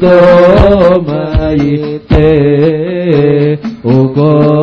toma e tem o corpo.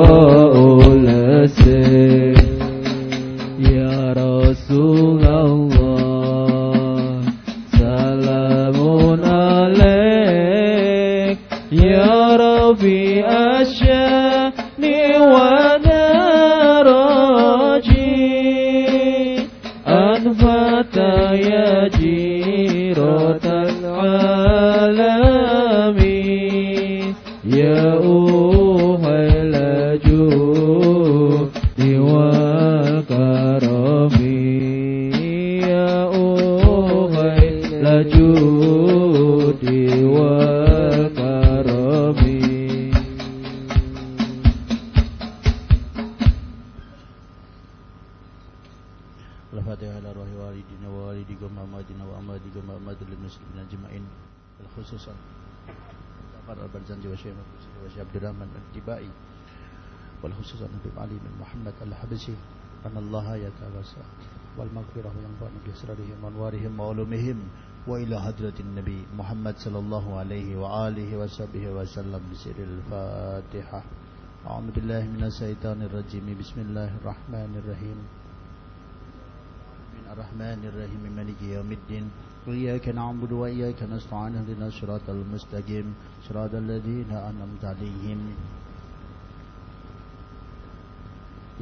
khususan Habib Ali bin Muhammad Al-Habsi anallaha yatawassa wal maghfirah yang fa'ni bi asrarihim wa anwarihim wa ulumihim wa ila hadratin nabi Muhammad sallallahu alaihi wa alihi wa sahbihi wa sallam bi sirril Fatihah أعوذ بالله من الشيطان الرجيم بسم الله الرحمن الرحيم من الرحمن الرحيم مالك يوم الدين إياك نعبد وإياك نستعين اهدنا الصراط المستقيم صراط الذين أنعمت عليهم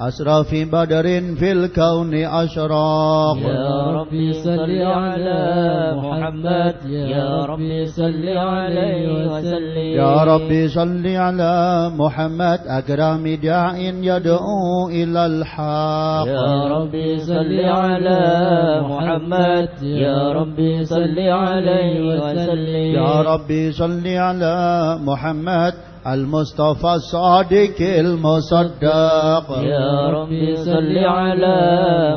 أسرى في بدر في الكون أشراق. يا ربي صل على محمد. يا ربي صل عليه وسلم. يا ربي صل على محمد. أكرم داع يدعو إلى الحق. يا ربي صل على محمد. يا ربي صل عليه وسلم. يا ربي صل على محمد. المصطفى الصادق المصدق. يا ربي صل على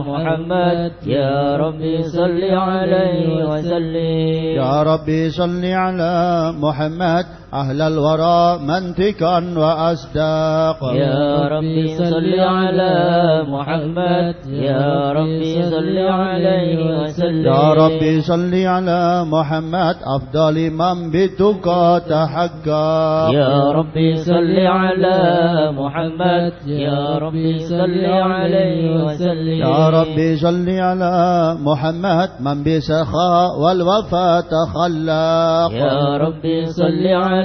محمد. يا ربي صل عليه وسلم. يا ربي صل على محمد. أهل الورى منطقا وأصداق. يا ربي صل على محمد. يا ربي صل عليه وسلم. يا ربي صل على محمد. أفضل من بتقى تحقق. يا ربي صل على محمد. يا ربي صل عليه وسلم. يا ربي صل على محمد. من بسخاء والوفاء تخلق. يا ربي صل على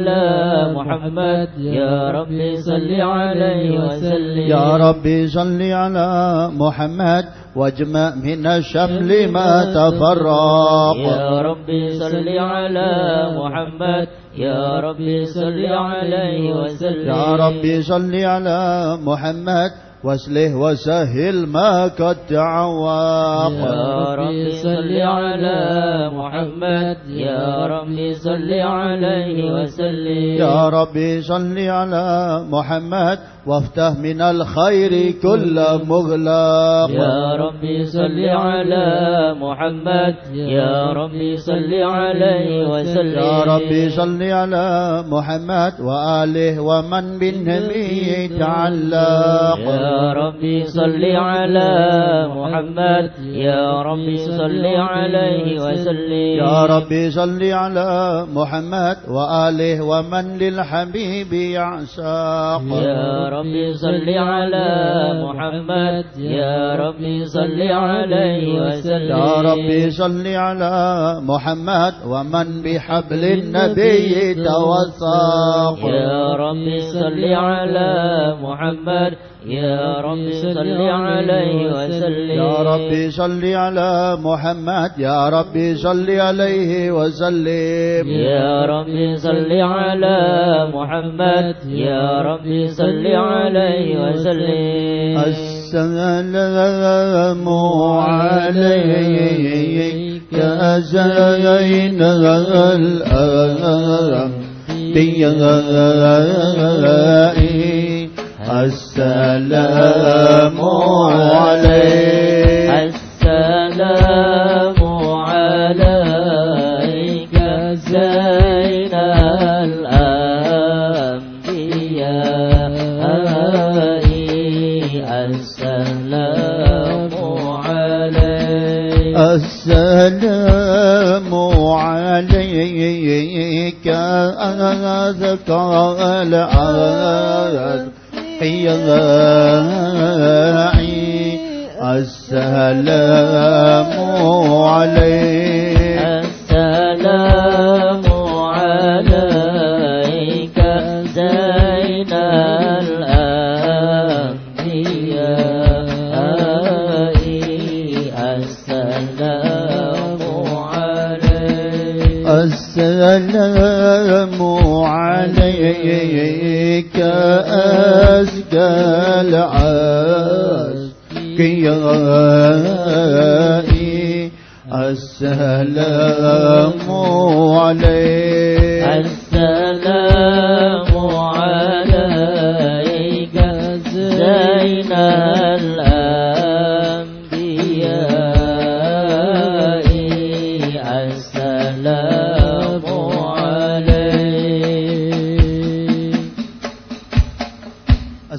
محمد. يا ربي صل عليه وسلم. يا ربي صل على محمد واجمع من الشمل ما تفرق. يا ربي صل على محمد. يا ربي صل عليه وسلم. يا ربي صل على محمد واسله وسهل ما قد تعوق يا ربي صل على محمد. يا ربي صل عليه وسلم. يا ربي صل على محمد. وافتح من الخير كل مغلق. يا ربي صل على محمد. يا ربي صل عليه وسلم. يا ربي صل على محمد وآله ومن بالنبي تعلق. يا ربي صل على محمد. يا ربي صل عليه وسلم. يا ربي صل على محمد وآله ومن للحبيب يعشق. يا ربي صل على محمد. يا ربي صل عليه وسلم. يا ربي صل على محمد ومن بحبل النبي توثق يا ربي صل على محمد. يا ربي صل عليه وسلم. يا ربي صل على محمد. يا ربي صل عليه وسلم. يا ربي صل على محمد. يا ربي صل عليه وسلم. السلام عليك زين الأنبياء السلام عليك. السلام عليك زين الأنبياء. السلام عليك. السلام عليك أذكى الأنبياء السلام عليك. السلام عليك زين الأنبياء. السلام عليك. السلام عليك. بك أزكى العزك يا السلام عليك. السلام عليك.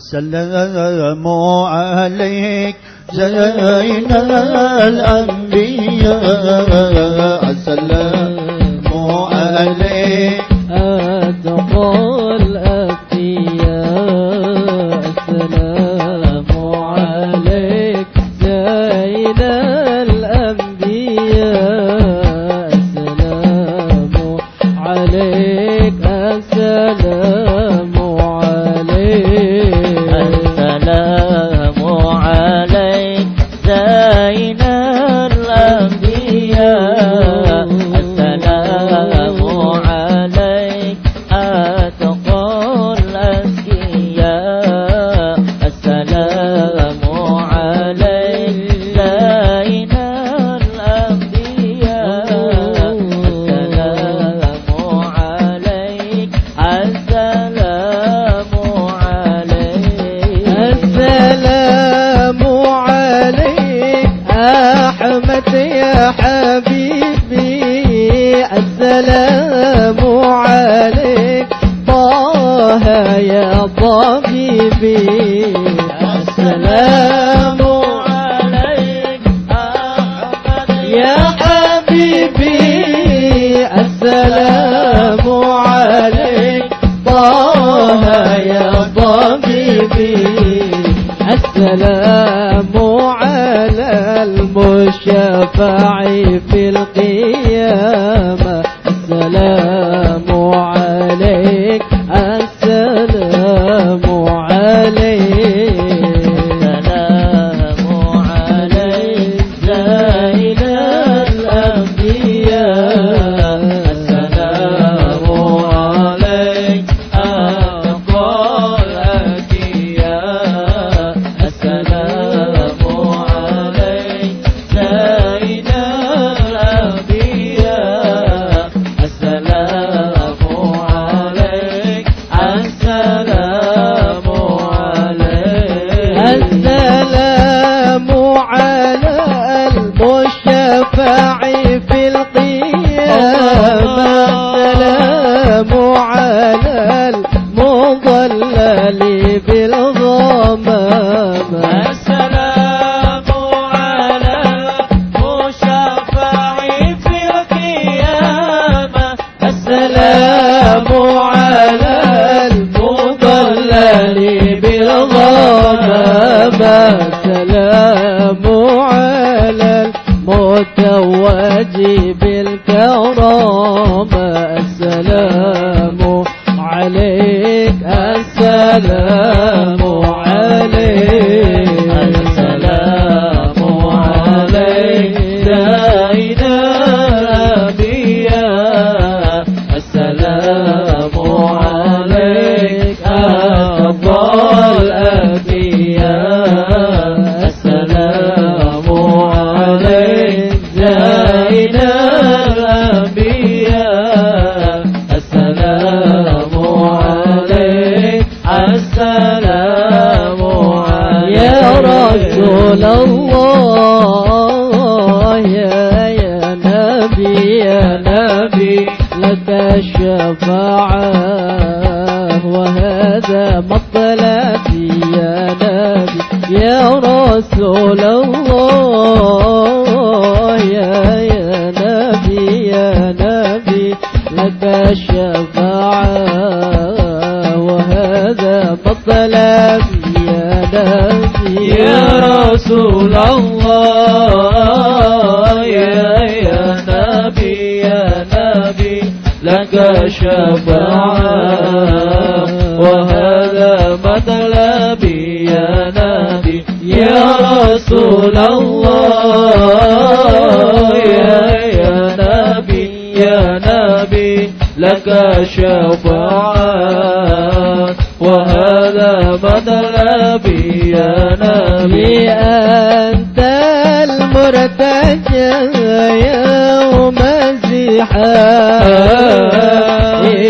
السلام عليك زين الأنبياء. السلام عليك. أدخل الشفاعي في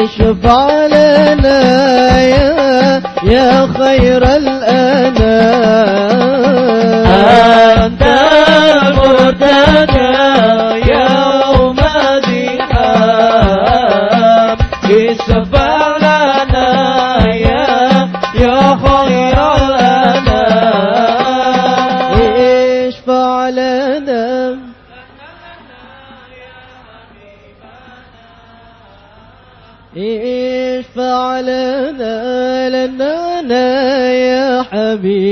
اشفع لنا يا يا خير الأنام.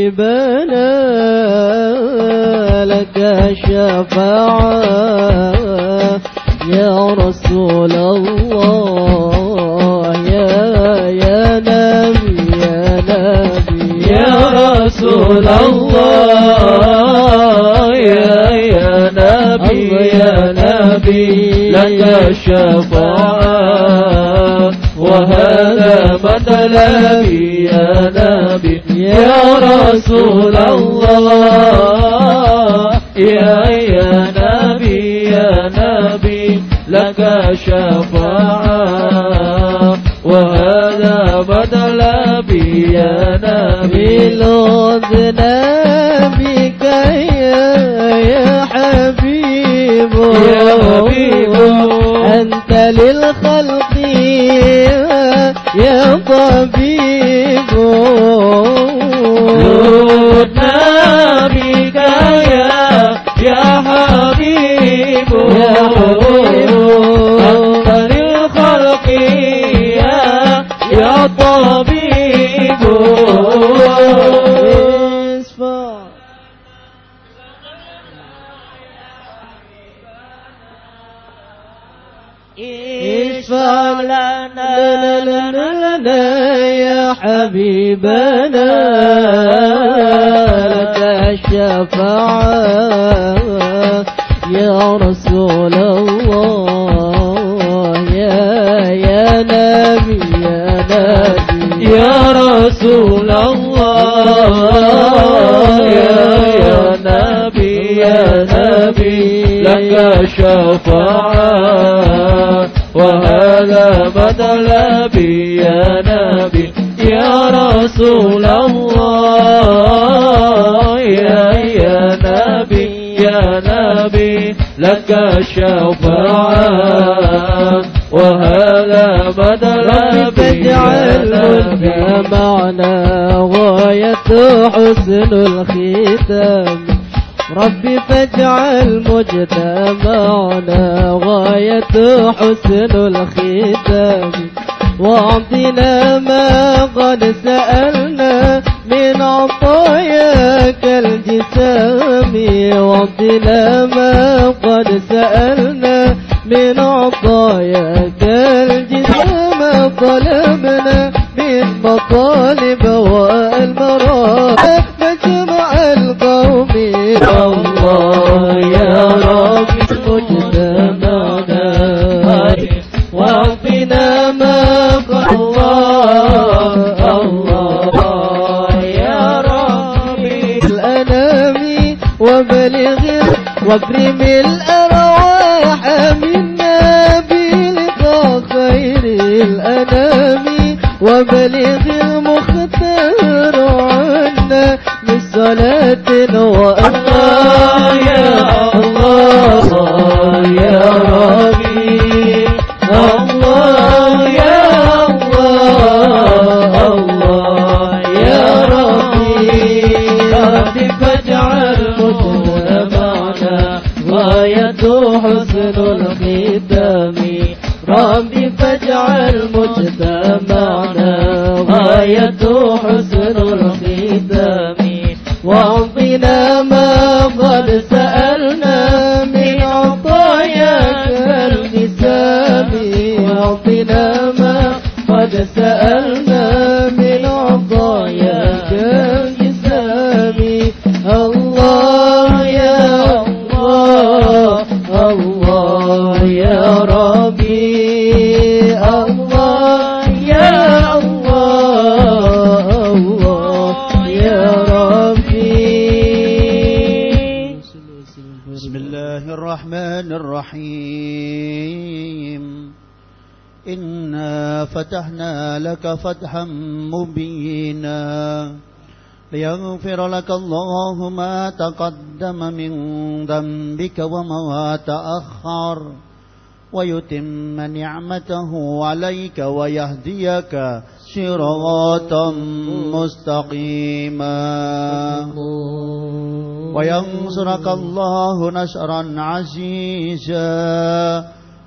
حبيبنا لك الشفاعة يا رسول الله يا يا نبي يا نبي. يا رسول الله يا يا نبي يا نبي. لك الشفاعة وهذا مطلبي يا نبي. يا رسول الله يا يا نبي يا نبي لك الشفاعة وهذا مطلبي يا نبي. بلوذنا بك يا يا حبيب. يا حبيب. أنت للخلق يا طبيب. يا حبيب يا حبيب. أنت للخلق يا يا طبيب اشفع لنا لنا لنا يا حبيبنا الشفاعة يا رسول الله يا يا نبي يا نبي. يا رسول الله يا يا نبي يا نبي. لك الشفاعة وهذا مطلبي يا نبي. يا رسول الله. يا نبي يا نبي لك الشفاعة وهذا نبي ملكا معنا غاية حسن الختام ربي فاجعل مجتمعنا غاية حسن الختام واعطنا ما قد سألنا من عطاياك الجسام واعطنا ما قد سألنا. من عطاياك الجسام طلبنا من مطالب والمراد مجمع القوم. الله يا رب مجتمعنا. واعطنا ما قد الله. واكرم الأرواح منا بلقاء خير الأنام وبلغ المختار عنا بصلاة الله لك فتحا مبينا ليغفر لك الله ما تقدم من ذنبك وما تأخر ويتم نعمته عليك ويهديك صراطا مستقيما. وينصرك الله نشرا عزيزا.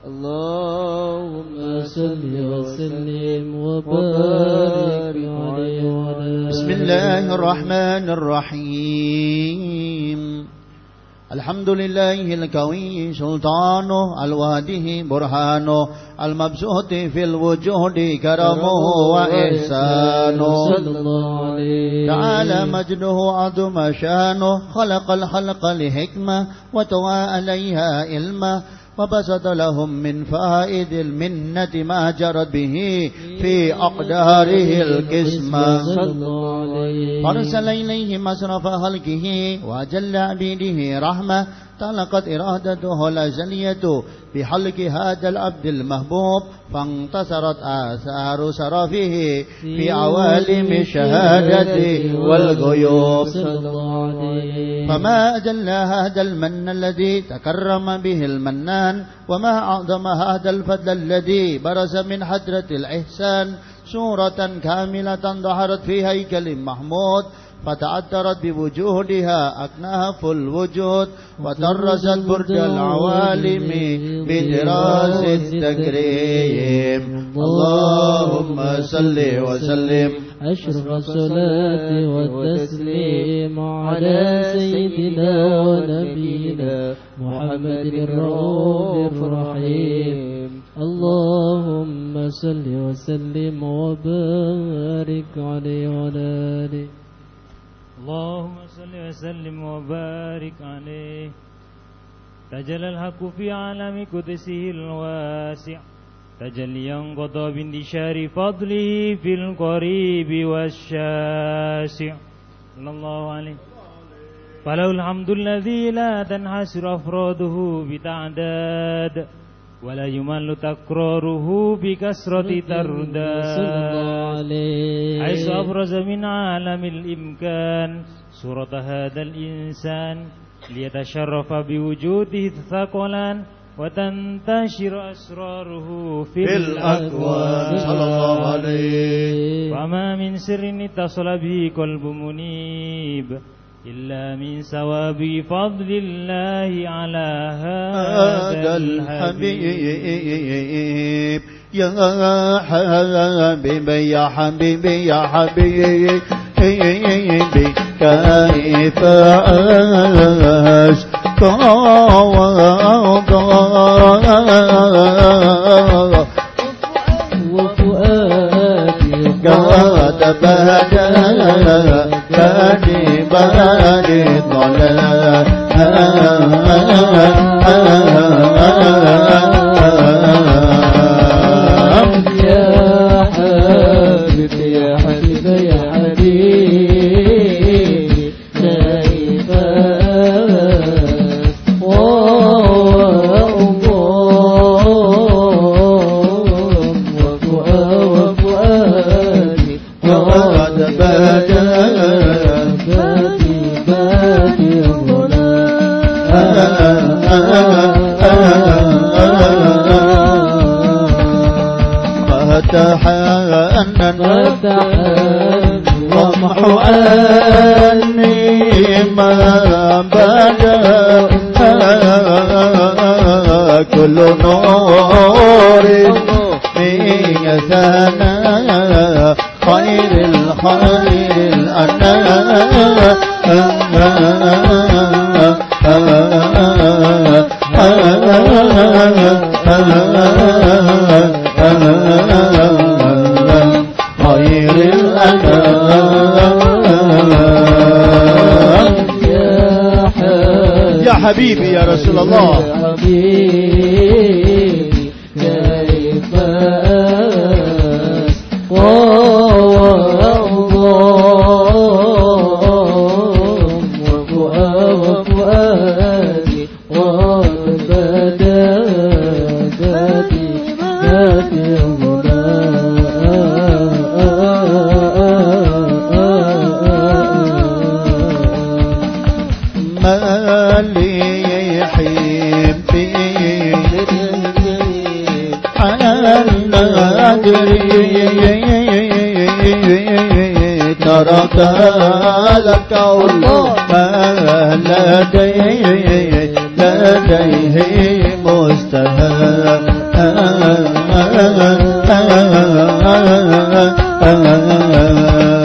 اللهم صل وسلم وبارك عليه وعلى بسم الله الرحمن الرحيم. الحمد لله الكوي سلطانه الواده برهانه المبسوط في الوجود كرمه وإحسانه. تعالى مجده عظم شانه خلق الخلق لحكمة وتوى عليها علمه وبسط لهم من فائد المنة ما جرت به في أقداره القسمة. فأرسل إليهم أسرف خلقه وأجل عبيده رحمة تلقت إرادته الأزلية بحلق هذا العبد المحبوب فانتصرت آثار سرفه في عوالم الشهادة والغيوب. فما أجل هذا المن الذي تكرم به المنان وما أعظم هذا الفضل الذي برز من حضرة الإحسان سورة كاملة ظهرت في هيكل محمود فتعثرت بوجودها أكناف الوجود وطرست برج العوالم بدراس التكريم. اللهم صل وسلم. أشرف الصلاة والتسليم على سيدنا ونبينا محمد الرؤوف الرحيم. اللهم صل وسلم وبارك عليه وعلى آله. اللهم صل وسلم وبارك عليه. تجلى الحق في عالم قدسه الواسع. تجليا قضى باندشار فضله في القريب والشاسع. صلى الله عليه. فله الحمد الذي لا تنحسر أفراده بتعداد. ولا يمل تكراره بكسرة صلى الله ترداد عليه حيث أبرز من عالم الإمكان صورة هذا الإنسان ليتشرف بوجوده الثقلان وتنتشر أسراره في في الأكوان صلى الله عليه وما من سر اتصل به قلب منيب إلا من ثواب فضل الله على هذا الحبيب. يا حبيبي يا حبيبي يا حبيبي كيف أشكو وفؤادي قد بدا للضلال مولانا خير الخلق خير الأنام يا حبيبي يا رسول الله. ذلك وما لديه لديه مستهان آه آه آه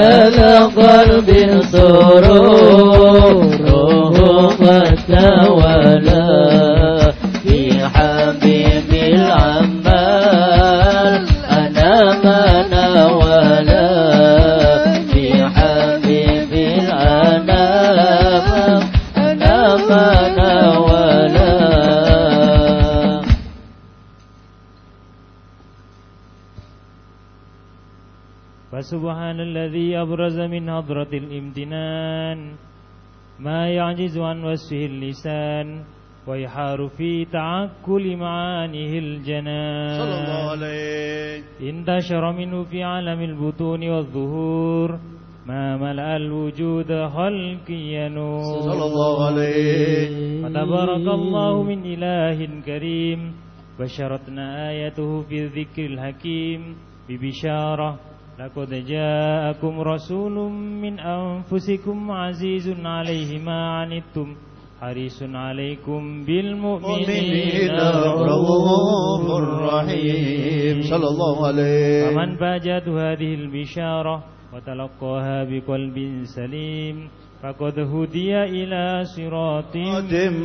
على قلب سرور روح قد فسبحان الذي أبرز من حضرة الامتنان. ما يعجز عن وصفه اللسان ويحار في تعكل معانيه الجنان. صلى الله عليه. انتشر منه في عالم البطون والظهور ما ملأ الوجود خلقي نور صلى الله عليه. فتبارك الله من إله كريم بشرتنا آيته في الذكر الحكيم ببشارة لقد جاءكم رسول من أنفسكم عزيز عليه ما عنتم حريص عليكم بالمؤمنين. مؤمنين رؤوف رحيم صلى الله عليه. فمن فاجأته هذه البشارة وتلقاها بقلب سليم فقد هدي إلى صراط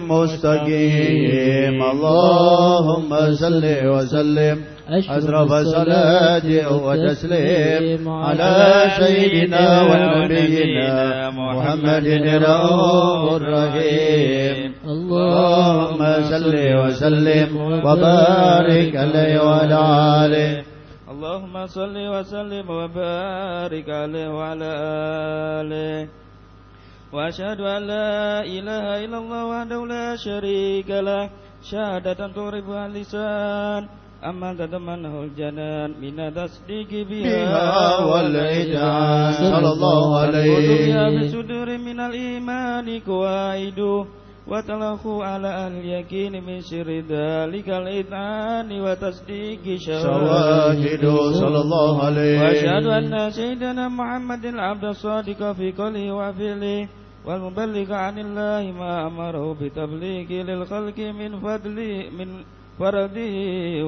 مستقيم. اللهم صل وسلم. أشرف صلاة وتسليم على سيدنا ونبينا محمد الرؤوف الرحيم. اللهم صل وسلم وبارك عليه وعلى آله. اللهم صل وسلم وبارك عليه وعلى آله. وأشهد أن لا إله إلا الله وحده لا شريك له شهادة تغربها اللسان أما تتمنه الجنان من تصديق بها والإجعال صلى الله عليه وسلم بصدور من الإيمان كوائد وتلخو على أهل اليقين من شر ذلك الإذعان وتصديق شواهد صلى الله عليه وسلم وأشهد أن سيدنا محمد العبد الصادق في كله وفعله والمبلغ عن الله ما أمره بتبليغ للخلق من فضله من فرده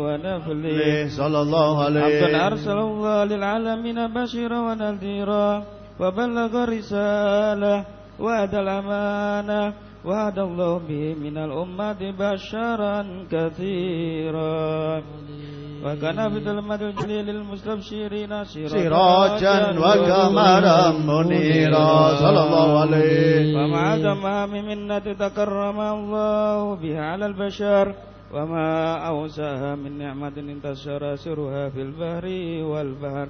ونفله. صلى الله عبدا عليه أرسل الله للعالمين بشيرا ونذيرا وبلغ الرسالة وأدى الأمانة وهدى الله به من الأمة بشرا كثيرا. وكان في ظلمة الجليل المستبشرين سراجا وقمرا منيرا صلى الله عليه ومع تمام منة تكرم الله بها على البشر وما أوساها من نعمة انتشر سرها في البحر والبحر.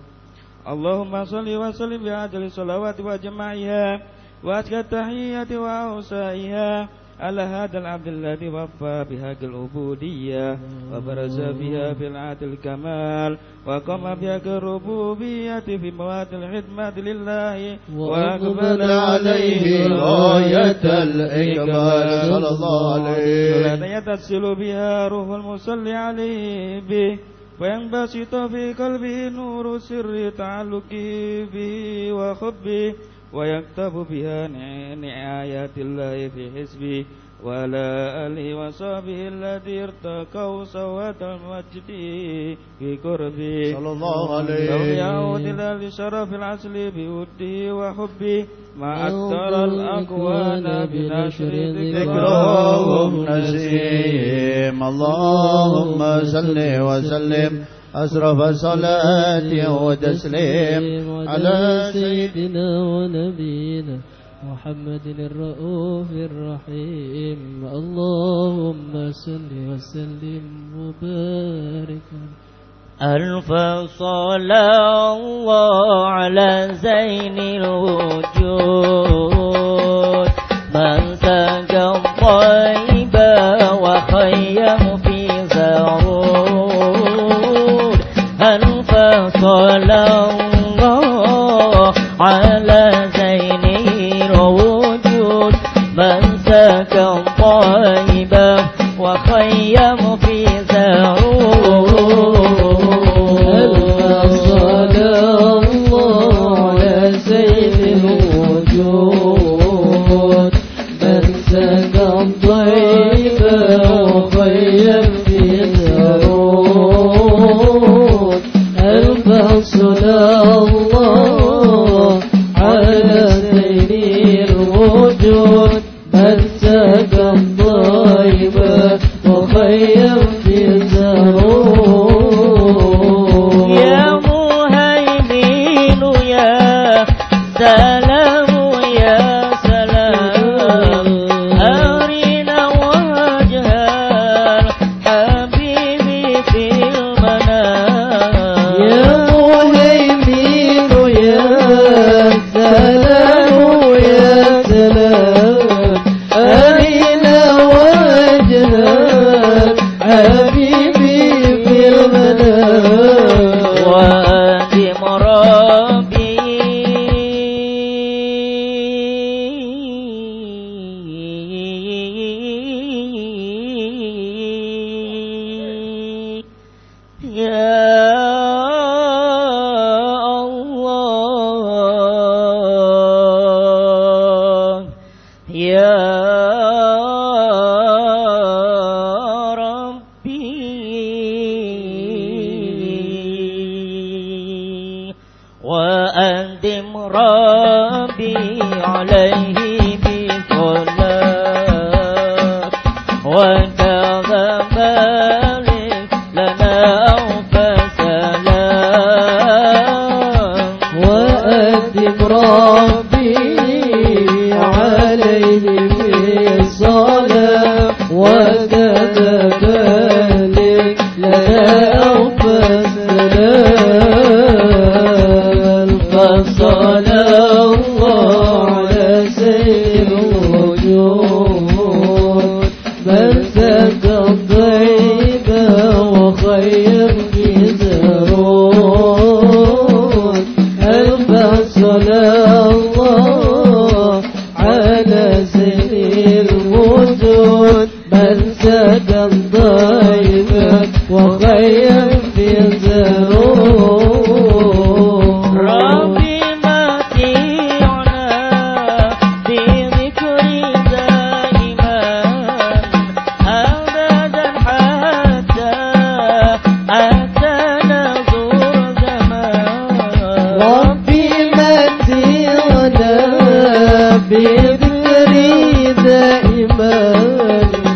اللهم صل وسلم بعدل الصلوات وجمعها وأزكى التحية وأوسائها. على هذا العبد الذي وفى بحق العبودية وبرز بها العدل الكمال وقام بحق الربوبية في مواد الخدمة لله وأقبل عليه غاية الإقبال. صلى الله عليه يتصل بها روح المصلي عليه به وينبسط في قلبه نور سر تعلقه به وحبه. ويكتب بها نع- نعايات الله في حزبه وعلى آله وصحبه الذي ارتقوا صوت المجد في قربه صلى الله لو عليه يعود إلى لشرف العسل بوده وحبه ما أكثر الأكوان بنشر ذكرهم ذكرهم نسيم. اللهم صل وسلم. أشرف صلاة وتسليم على سيدنا ونبينا محمد الرؤوف الرحيم. اللهم صل وسلم وبارك. ألف صلاة الله على زين الوجود. من سكى على زين الوجود من سكن طيبا وخيم داري دائما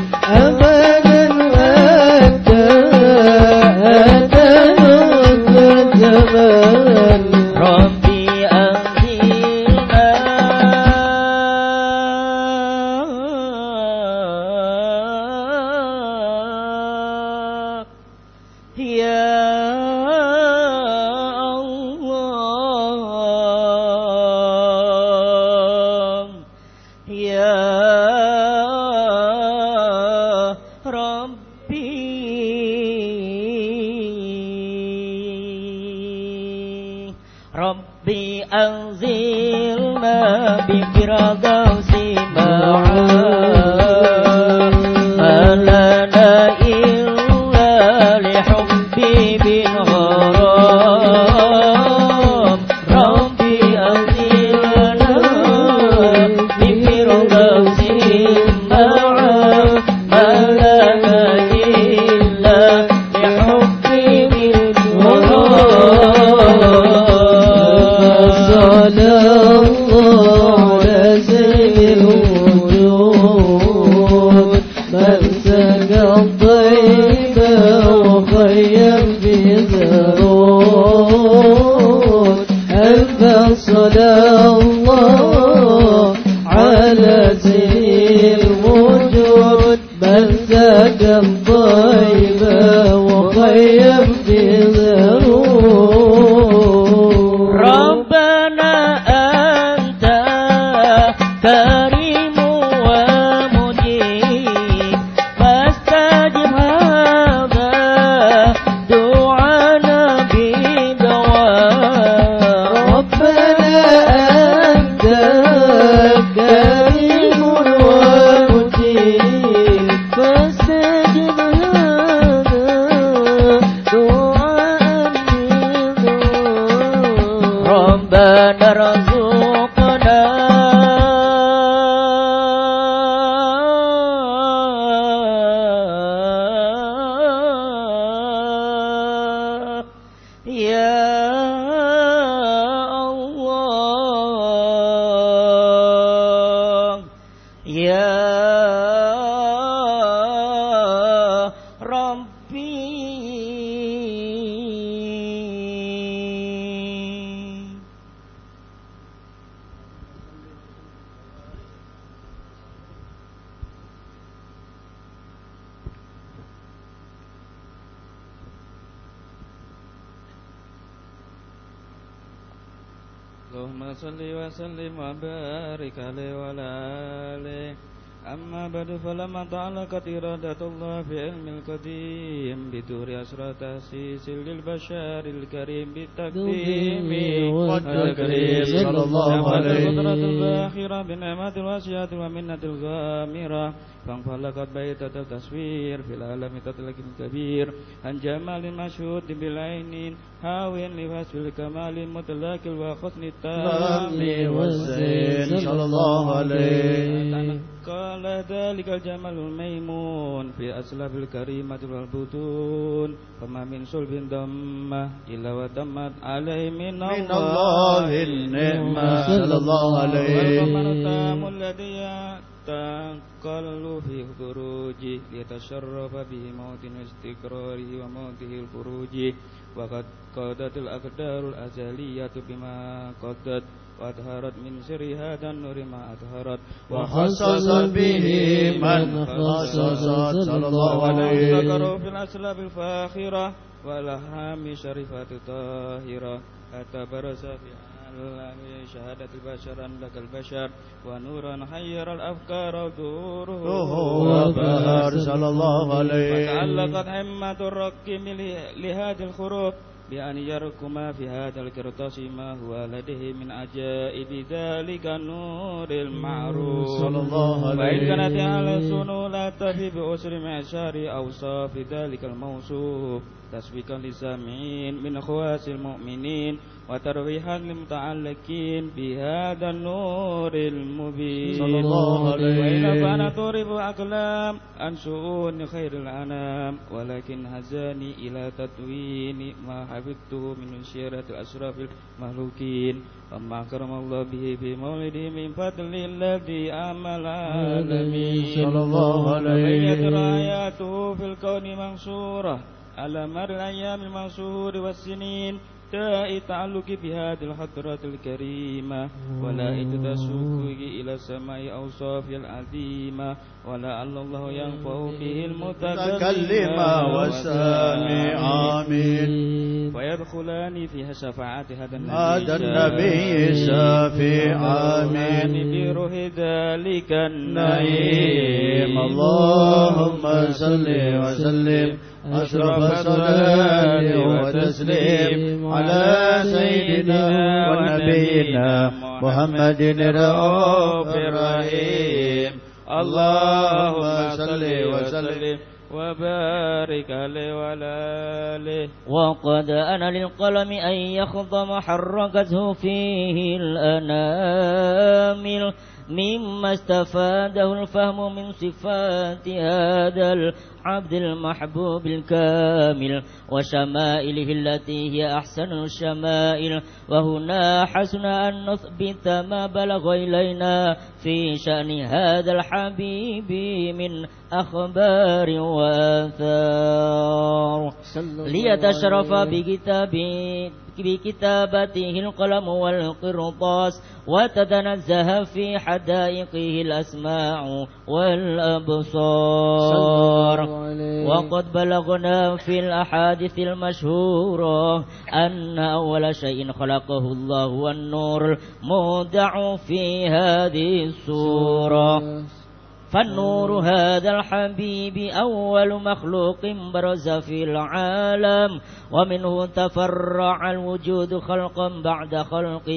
بالتقديم والتكريم صلى الله عليه القدرة الباخرة بنعمة الواسعة ومنة الغامرة فانفلقت بيتة التصوير في العالم تطلق كبير عن جمال مشهود بالعين هاو لوصف الكمال المطلق وحسن التام والزين صلى الله عليه قال ذلك الجمال الميمون في أسلاف الكريمة والبطون فما من صلب ضمة إلا وتمت عليه من, من الله النعمة صلى الله عليه التام الذي يتقل في خروجه ليتشرف به موت استقراره وموته الخروج. وقد قادت الأقدار الأزلية بما قدت وأظهرت من سر هذا النور ما أظهرت. وخصصت به من خصصت صلى الله عليه ذكروا في الأسلاب الفاخرة والأهام شريفة طاهرة حتى برز في شهادة البشر لك البشر ونورا حير الأفكار ودوره. وبهر صلى الله عليه. فتعلقت همة الركب لهذه الخروف بأن يركم في هذا الكرطاس ما هو لديه من عجائب ذلك النور المعروف. صلى الله عليه. فإن كانت على لا تفي بأسر معشار أوصاف ذلك الموصوف. تسبيكا للسامعين من خواص المؤمنين. وترويحا للمتعلقين بهذا النور المبين صلى الله عليه وإن كان تورب أقلام عن شؤون خير الأنام ولكن هزاني إلى تدوين ما حفظته من شيرة الأشراف المخلوقين وما كرم الله به في مولده من فضل الذي أمل العالمين صلى الله عليه وبيت آياته في الكون منصورة على مر الأيام المنصور والسنين داء تعلق بهذه الحضرة الكريمة. ولا تسوق إلى السماء أوصاف العظيمة ولعل الله ينفع به المتكلم والسامع. آمين. ويدخلان فيها شفاعة هذا النبي هذا النبي شافي آمين. بروح ذلك النعيم. اللهم صل وسلم. أشرف صلاة وتسليم على سيدنا ونبينا محمد رؤوف رحيم اللهم صل وسلم وبارك عليه وعلى آله. وقد أنا للقلم أن يخضم حركته فيه الأنامل مما استفاده الفهم من صفات هذا العبد المحبوب الكامل وشمائله التي هي أحسن الشمائل. وهنا حسن أن نثبت ما بلغ إلينا في شأن هذا الحبيب من أخبار وآثار. ليتشرف بكتاب بكتابته القلم والقرطاس وتتنزه في حدائقه الأسماع والأبصار. وقد بلغنا في الأحاديث المشهورة أن أول شيء خلقه الله والنور المودع في هذه السورة. فالنور هذا الحبيب أول مخلوق برز في العالم ومنه تفرع الوجود خلقا بعد خلق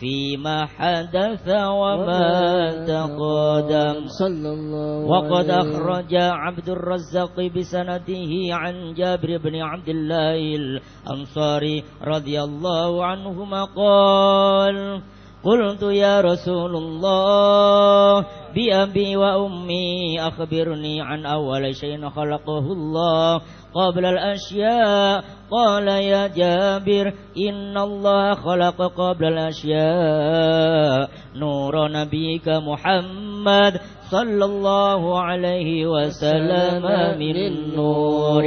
فيما حدث وما تقدم. صلى الله وقد أخرج عبد الرزاق بسنده عن جابر بن عبد الله الأنصاري رضي الله عنهما قال قلت يا رسول الله بأبي وأمي أخبرني عن أول شيء خلقه الله قبل الأشياء. قال يا جابر إن الله خلق قبل الأشياء. نور نبيك محمد صلى الله عليه وسلم من نور.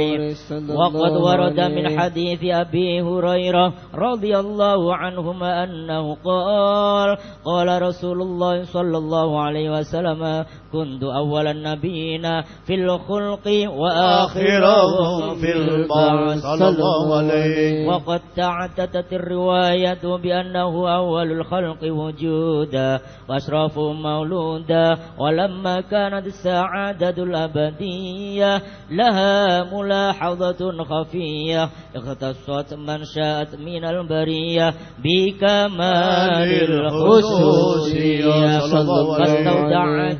وقد ورد من حديث أبي هريرة رضي الله عنهما أنه قال قال رسول الله صلى الله عليه وسلم كنت أول النبيين في الخلق وآخرهم في البعث. صلى الله عليه وقد تعتدت الرواية بأنه أول الخلق وجودا وأشرفهم مولودا ولما كانت السعادة الأبدية لها ملاحظة خفية اختصت من شاءت من البرية بكمال الخصوصية. واستودعت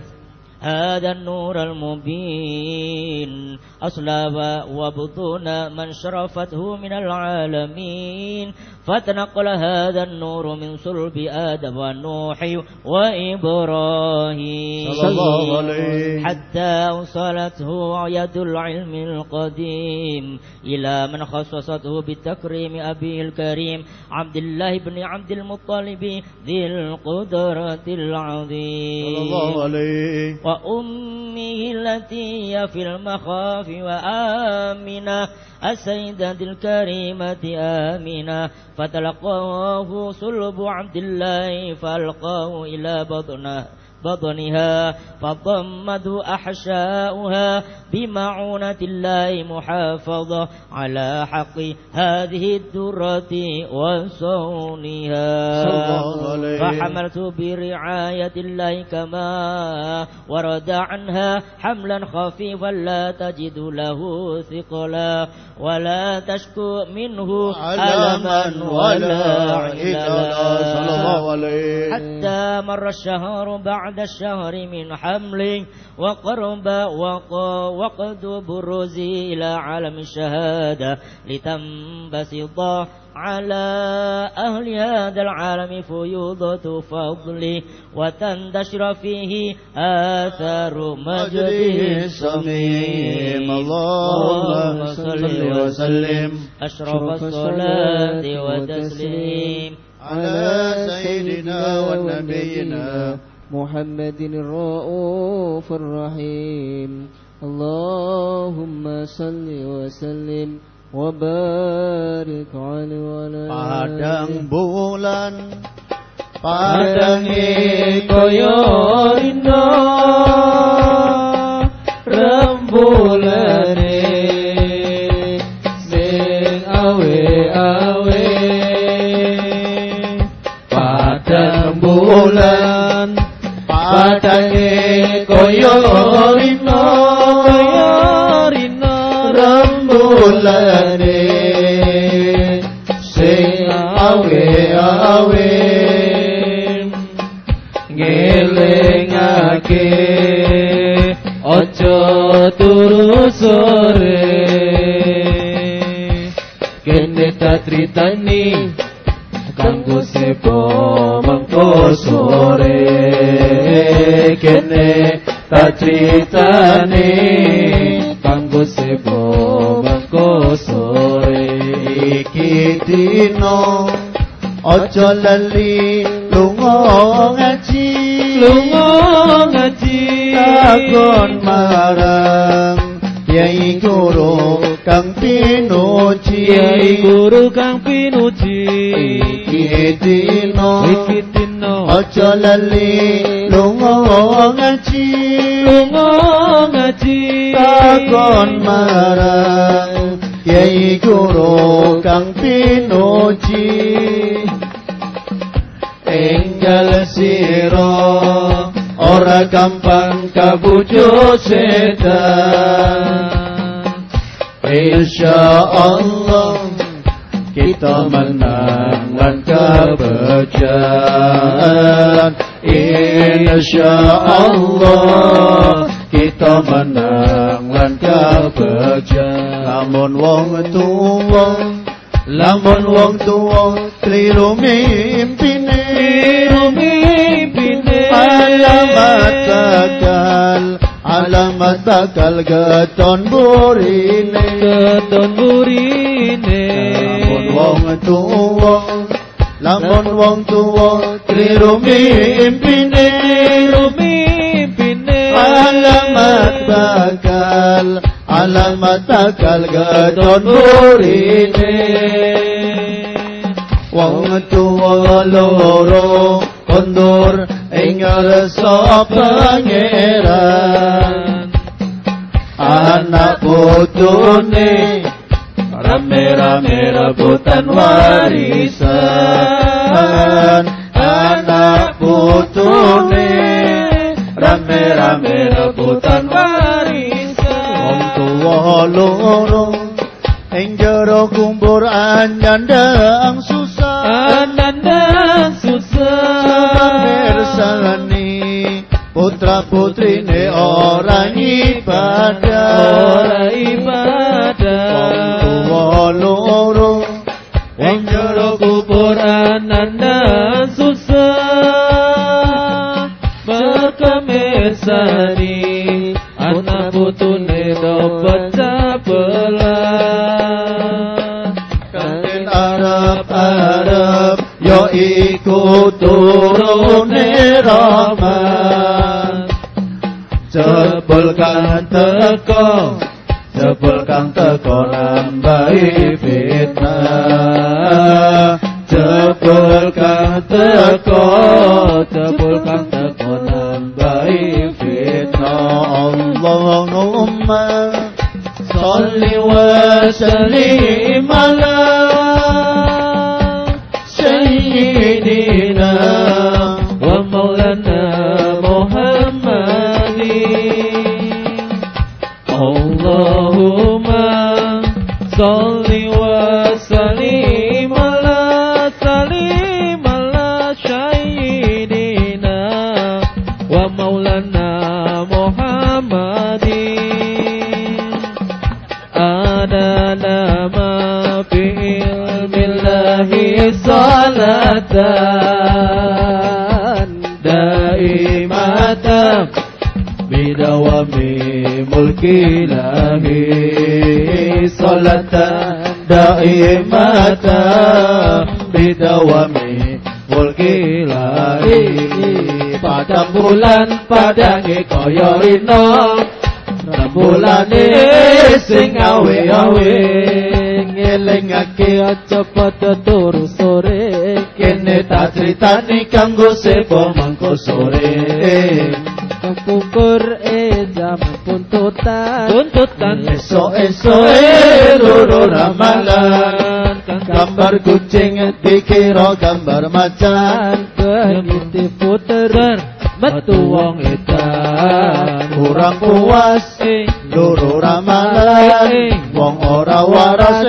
هذا النور المبين. أصلاب وبطون من شرفته من العالمين. فتنقل هذا النور من صلب آدم ونوح وإبراهيم. صلى الله عليه. حتى أوصلته يد العلم القديم إلى من خصصته بالتكريم أبيه الكريم عبد الله بن عبد المطلب ذي القدرة العظيم. صلى الله عليه. وأمه التي هي في المخاف وآمنة السيدة الكريمة آمنة فتلقاه صلب عبد الله فألقاه إلى بطنه. بطنها فضمته أحشاؤها بمعونة الله محافظة على حق هذه الدرة وصونها. فحملت برعاية الله كما ورد عنها حملا خفيفا لا تجد له ثقلا ولا تشكو منه ألما ولا عليه. حتى مر الشهر بعد الشهر من حمله وقرب وق- وقد بروزي إلى عالم الشهادة لتنبسط على أهل هذا العالم فيوضة فضله وتندشر فيه آثار مجده السميم اللهم صل وسلم. أشرف الصلاة وتسليم على سيدنا ونبينا. محمد الرؤوف الرحيم اللهم صل وسلم وبارك عليه وعلى Padang bulan Padangi Padangi koyo rino Rembulane kene tatritani kanggo sepo mengko sore. Kene tatritani kanggo sepo mengko sore. Iki dino Ojo lali lunga ngaji. Lunga ngaji. Takon marang Kiai guru kang pinuji. Kiai guru kang pinuji. Iki dino Iki dino Ojo lali lunga ngaji. Lunga ngaji. Takon marang Kiai guru kang pinuji. Enggal siro Ora gampang kabujo setan Insya Allah kita menang dan kebejan Insya Allah kita menang dan kebejan Lamun wong tuwa Lamun wong tuwa keliru mimpine. Mimpine. Alamat bakal Alamat bakal geton burine. Geton burine. Wong tuwa lamun wong tuwa triro mimpine. Triro mimpine. Alamat bakal Alamat bakal geton burine. Wong tuwa loro kondur ing resa pangeran. Anak putune rame-rame rebutan warisan. Anak putune rame-rame rebutan warisan. Wong tuwa loro ing jero kumpur anyandang susah. Anandang susah. Bersani putra putrine orang ibadah Ora ibadah. Wong tuwa loro Wong jero kubur ananda susah. Berkemesani Anak putune do kuturune rahmat jebul kang teko jebul kang teko nambahi fitnah. Jebul kang teko jebul kang teko nambahi fitnah. Allahumma salli wa sallim ala صلاة دائمة بدوام ملك إلهي صلاة دائمة بدوام ملك إلهي pada bulan padange kaya rina bulan sing awe-awe ngelingake aja pada turu sore. Kene tak critani kanggo sepo mangko sore. Kukur e jam tuntutan Tuntutan. Esok-esok loro ramalan. Gambar kucing dikira gambar macan. Begitu puter Metu wong edan kurang puas loro ramalan wong ora waras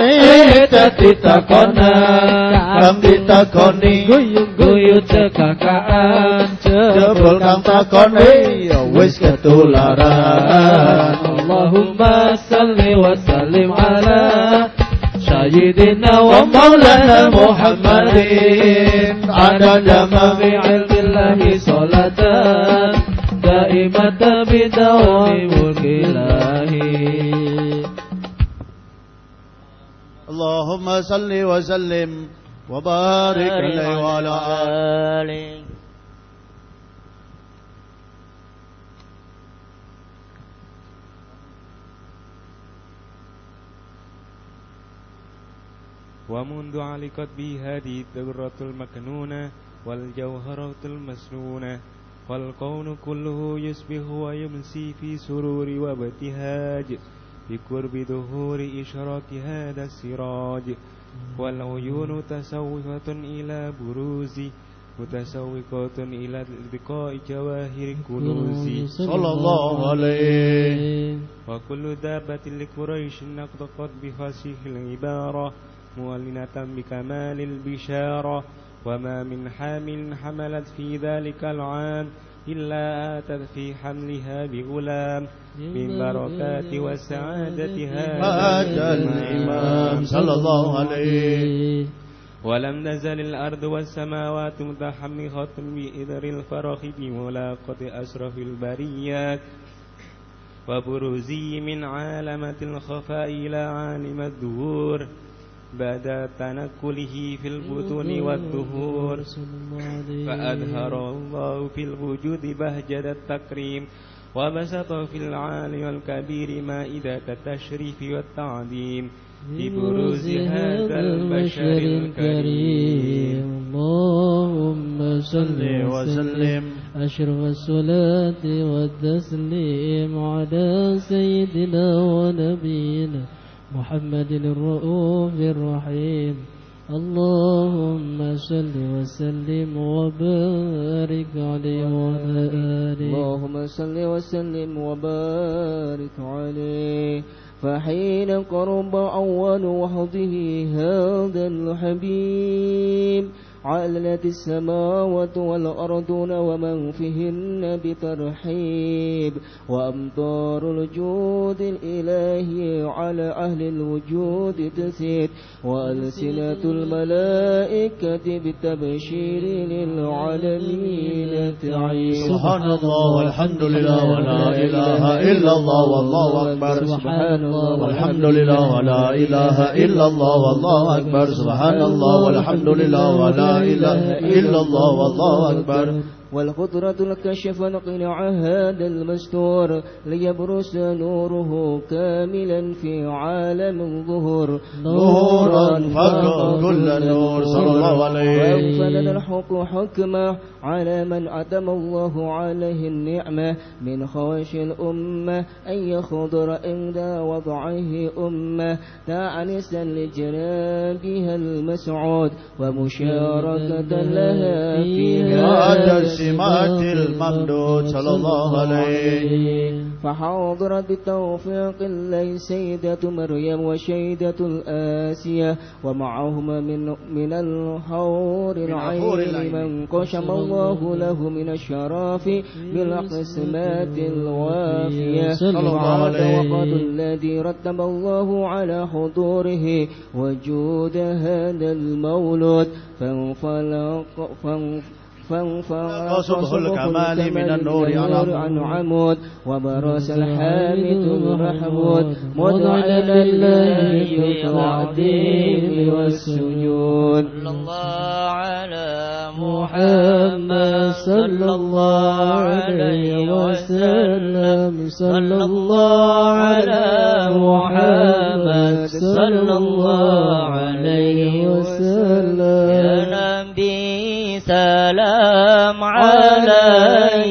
dadi takonan kang ditakoni Guyu cekakaan jebul kang takoni ya wis ketularan. Allahumma salli wa sallim ala سيدنا ومولانا محمد. عدد ما في علم الله صلاة. دائمة بدوام ملك إلهي اللهم صل وسلم وبارك عليه وعلى آله. ومنذ علقت بي هذه الدرة المكنونة والجوهرة المسنونة والكون كله يصبح ويمسي في سرور وابتهاج بقرب ظهور إشراق هذا السراج. والعيون تسوفة إلى بروز متسوقة إلى لقاء جواهر كنوز. صلى الله عليه. وكل دابة لقريش نطقت بفصيح العبارة مؤلنة بكمال البشارة وما من حامل حملت في ذلك العام إلا آتت في حملها بغلام من بركات وسعادة هذا الإمام صلى الله عليه. ولم نزل الأرض والسماوات متحمخة بإذر الفرخ بملاقة أشرف البريات. وبروزي من عالمة الخفاء إلى عالم الدهور. بعد تنكله في البطون والدهور فأظهر الله في الوجود بهجة التكريم وبسط في العالي والكبير مائدة التشريف والتعظيم. ببروز هذا البشر الكريم. اللهم صل وسلم. أشرف الصلاة والتسليم على سيدنا ونبينا محمد الرؤوف الرحيم. اللهم صل وسلم وبارك عليه وعلى آله. اللهم صل وسلم وبارك عليه. فحين قرب أول وحده هذا الحبيب. علت السماوات والأرضون ومن فيهن بترحيب وأمطار الجود الإلهي على أهل الوجود تسير وألسنة الملائكة بالتبشير للعالمين تعيش سبحان الله والحمد لله ولا إله إلا الله والله أكبر. سبحان الله والحمد لله ولا إله إلا الله والله أكبر. سبحان الله والحمد لله ولا إله إلا الله والله أكبر. والقدرة الكشف نقنع هذا المستور ليبرز نوره كاملا في عالم الظهور. نورا فوق كل نور صلى الله عليه. وأنفذنا الحق حكمه على من أتم الله عليه النعمة. من خوش الأمة أن يخضر عند وضعه أمة. تعنسا لجنابها المسعود ومشاركة لها فيها هذا السمات الممدود صلى الله عليه فحاضرت بالتوفيق الله سيدة مريم وشيدة الآسية ومعهما من من الحور العين. من قشم الله له من الشراف بالقسمات الوافية وعاد. وقد الذي رتب الله على حضوره وجود هذا المولود فانفلق فانف فانفلق صبح الكمال من النور عن عمود. وبرس الحامد المحمود مدعى لله بالتعظيم والسجود. صلى الله على محمد صلى الله عليه وسلم. صلى الله على محمد صلى الله عليه وسلم.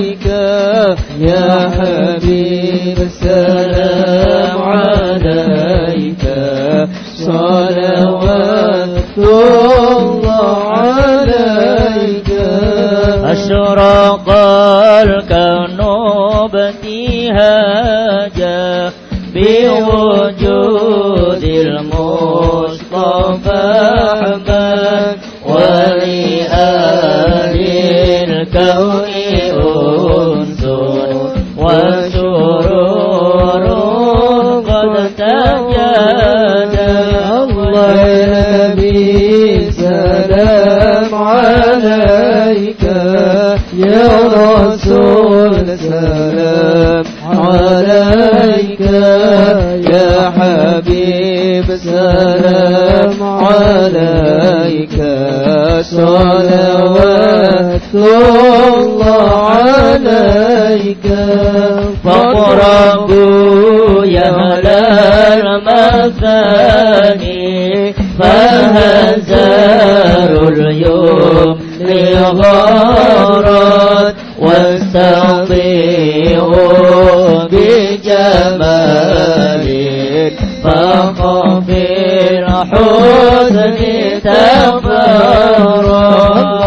عليك يا حبيب سلام عليك. صلوات الله عليك. أشرق الكون ابتهاجا بوجود المصطفى أحمد. يا رسول سلام عليك يا حبيب سلام عليك صلوات الله عليك. فاقربوا يا المثاني فهزار اليوم. الغارات واستطيعوا بجمالك. فاغفر حزني تفرع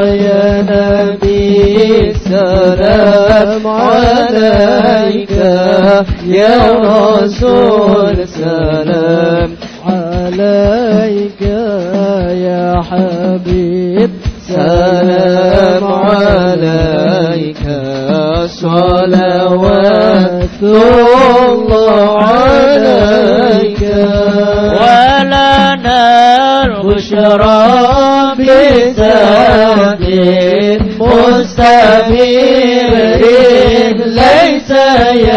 يا نبي السلام عليك يا رسول سلام عليك يا حبيب سلام عليك. صلوات الله عليك. ولنا البشرى بسعد مستمر ليس ينفك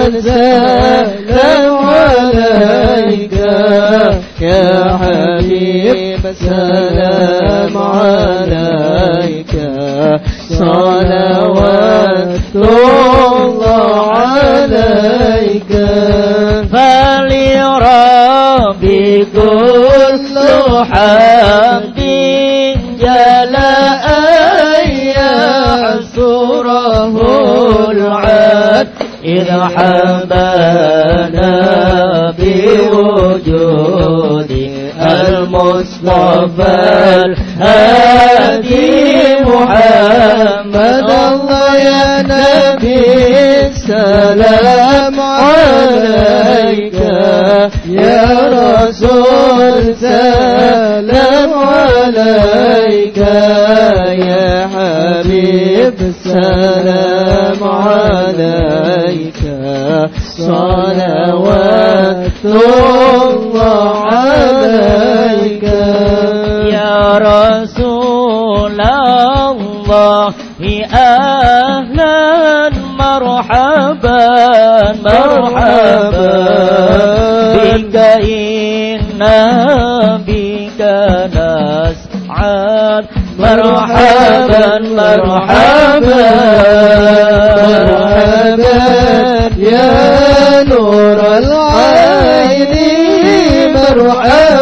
رسول 啊。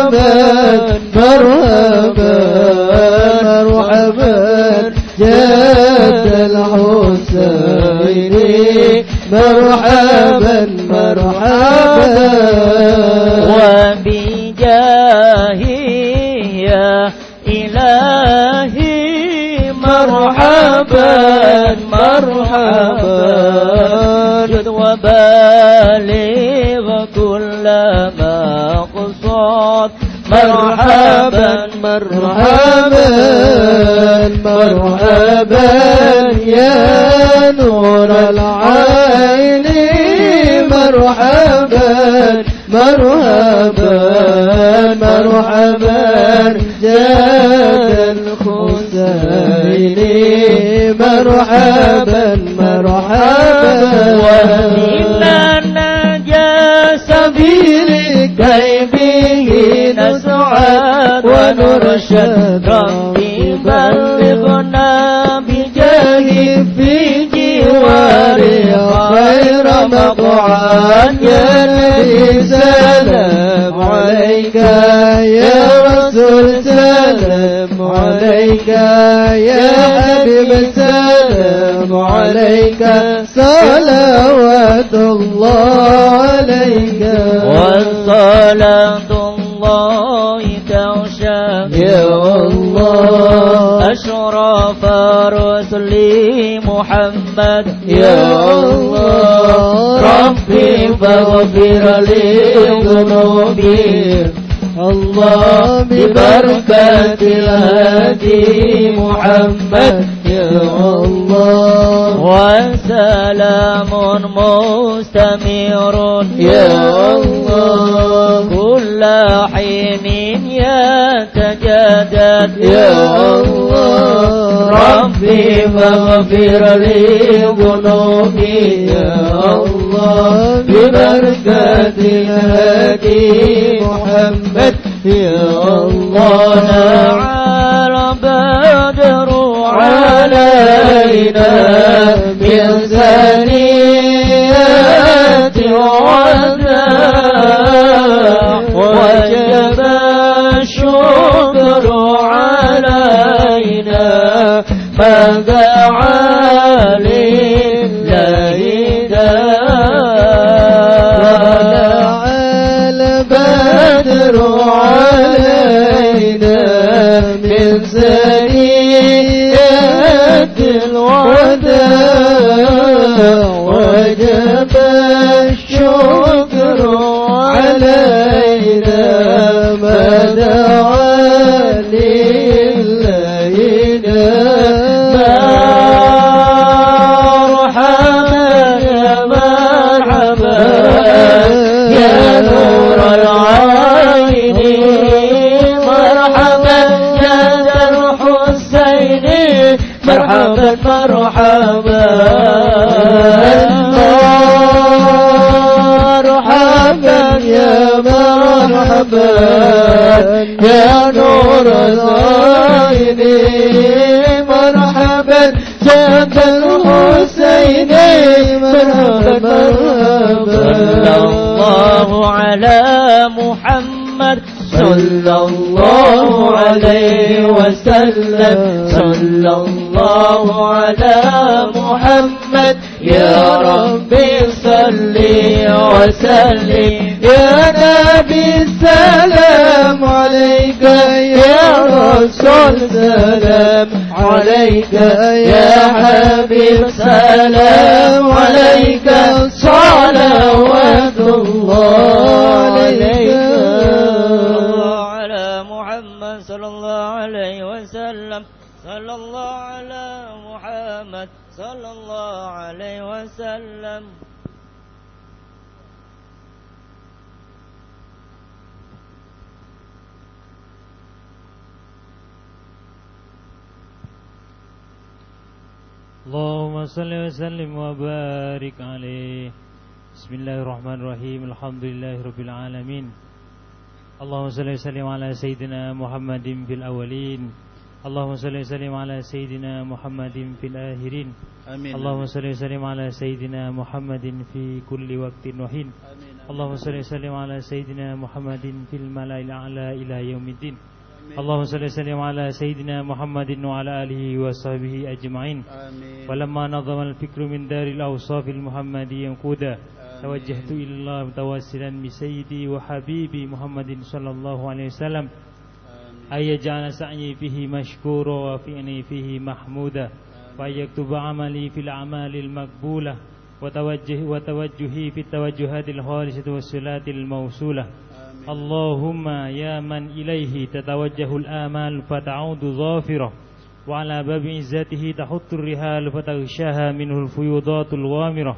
مرحبا يا نور العين مرحبا مرحبا مرحبا جاد الحسين مرحبا مرحبا. وإنا نجاس سبيلك به نسعد ونرشد. يا رسول سلام عليك يا حبيب سلام عليك صلوات الله عليك. والصلاة الله تغشى يا الله. أشرف رسل محمد. يا الله. ربي فاغفر لي ذنوبي. الله ببركة الهادي محمد. يا الله. وسلام مستمر. يا الله. كل حين يتجدد. يا الله. ربي فاغفر لي ذنوبي يا الله. ببركة الهادي محمد يا الله. تعالى بدر علينا من ثنيات فدعا لله ودعا البدر علينا من سرية الوداع وجبال مرحبا مرحبا يا مرحبا يا نور العين مرحبا جاب الحسين مرحبا صلى الله على محمد صلى الله عليه وسلم. صلى الله على محمد. يا ربي صل وسلم. يا نبي السلام عليك. يا رسول سلام عليك. يا حبيب سلام عليك. اللهم صل وسلم وبارك عليه بسم الله الرحمن الرحيم الحمد لله رب العالمين اللهم صل وسلم على سيدنا محمد في الأولين اللهم صل وسلم على سيدنا محمد في الآخرين آمين اللهم صل وسلم على سيدنا محمد في كل وقت وحين آمين اللهم صل وسلم على سيدنا محمد في الملأ الأعلى إلى يوم الدين اللهم صل وسلم على سيدنا محمد وعلى آله وصحبه أجمعين. آمين. ولما نظم الفكر من دار الأوصاف المحمدية ينقودا توجهت إلى الله متوسلا بسيدي وحبيبي محمد صلى الله عليه وسلم. أن يجعل سعي فيه مشكورا وفعني فيه محمودا. وأن يكتب عملي في الأعمال المقبولة. وتوجه وتوجهي في التوجهات الخالصة والصلات الموصولة. Allahumma ya man ilaihi tatawajjahul amal fata'udu zafirah. Wa ala babi izzatihi tahuttur rihal fataghshaha minhul fuyudatul ghamirah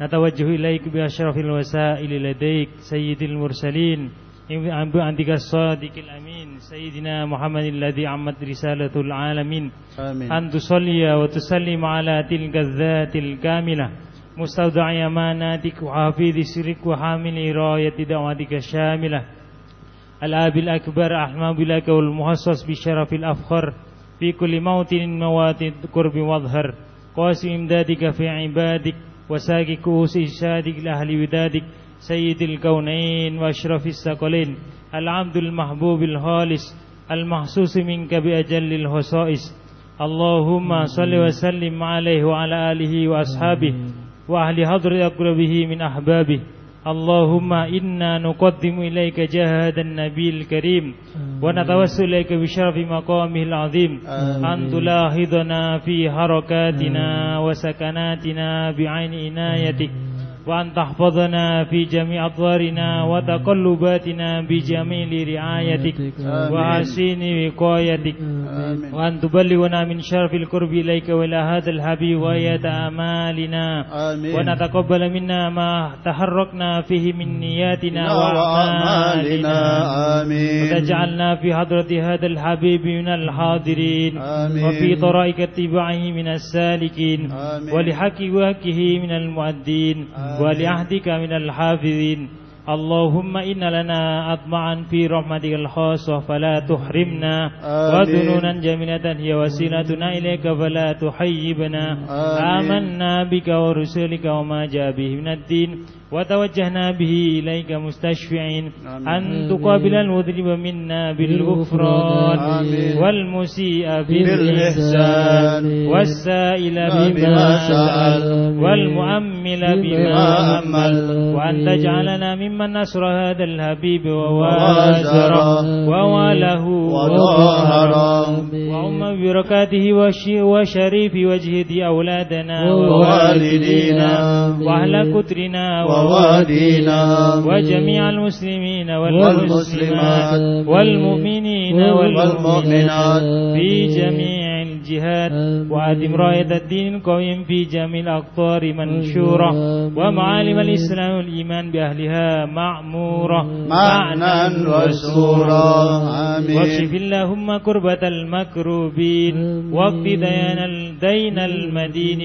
natawajjahu ilaik bi asyrafil wasaili ladaik sayyidil mursalin. Ibnu antika sadiqil amin sayyidina muhammadil ladzi ammat risalatul alamin. Amin. An tusalliya wa tusallima ala tilka dzatil kamilah. مستودع أماناتك وحافظ سرك وحامل راية دعوتك الشاملة الآب الأكبر أحمد لك والمحصص بشرف الأفخر في كل موطن من مواطن قرب واظهر قاسم إمدادك في عبادك وساق كؤوس إرشادك لأهل ودادك سيد الكونين وأشرف الثقلين العبد المحبوب الخالص المحسوس منك بأجل الخصائص اللهم صل وسلم عليه وعلى آله وأصحابه وأهل حضر أقربه من أحبابه اللهم إنا نقدم إليك جهاد النبي الكريم ونتوسل إليك بشرف مقامه العظيم أن تلاحظنا في حركاتنا وسكناتنا بعين عنايتك وأن تحفظنا في جميع أطوارنا وتقلباتنا بجميل رعايتك وحسين وقايتك. وأن تبلغنا من شرف القرب إليك وإلى هذا الحبيب غاية آمالنا ونتقبل منا ما تحركنا فيه من نياتنا وأعمالنا. وتجعلنا في حضرة هذا الحبيب من الحاضرين. آمين. وفي طرائق اتباعه من السالكين. آمين. ولحق وحقه من المؤدين. ولعهدك من الحافظين اللهم إن لنا أطمعا في رحمتك الخاصة فلا تحرمنا. وذنونا جميلة هي وسيلتنا إليك فلا تحيبنا آمين. آمنا بك ورسلك وما جاء به من الدين وتوجهنا به إليك مستشفعين. أن تقابل المذنب منا بالغفران. والمسيء بالإحسان. والسائل بما سأل. والمؤمل بما أمل وأن تجعلنا ممن نصر هذا الحبيب ووازره وواله وظاهره وأم بركاته وش- وشريف وجهه أولادنا ووالدينا وأهل كترنا ووالدينا وجميع المسلمين والمسلمات. والمؤمنين والمؤمنات. في جميع الجهاد وأدم راية الدين القويم في جميع الأقطار منشورة ومعالم الإسلام والإيمان بأهلها معمورة. معنى وسورة آمين. واكشف اللهم كربة المكروبين واقض ديان الدين المدين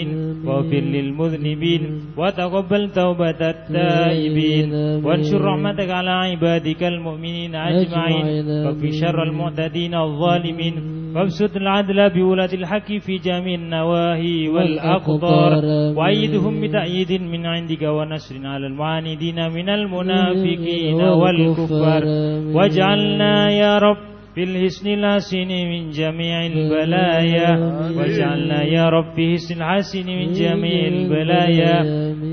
واغفر للمذنبين وتقبل توبة التائبين. وانشر رحمتك على عبادك المؤمنين أجمعين. واكفي شر المعتدين الظالمين. وابسط العدل بولاة الحق في جميع النواهي والأقطار وأيدهم بتأييد من عندك ونصر على المعاندين من المنافقين والكفار. واجعلنا يا رب في الحسن الحسن من جميع البلايا واجعلنا يا رب في حسن الحسن من جميع البلايا.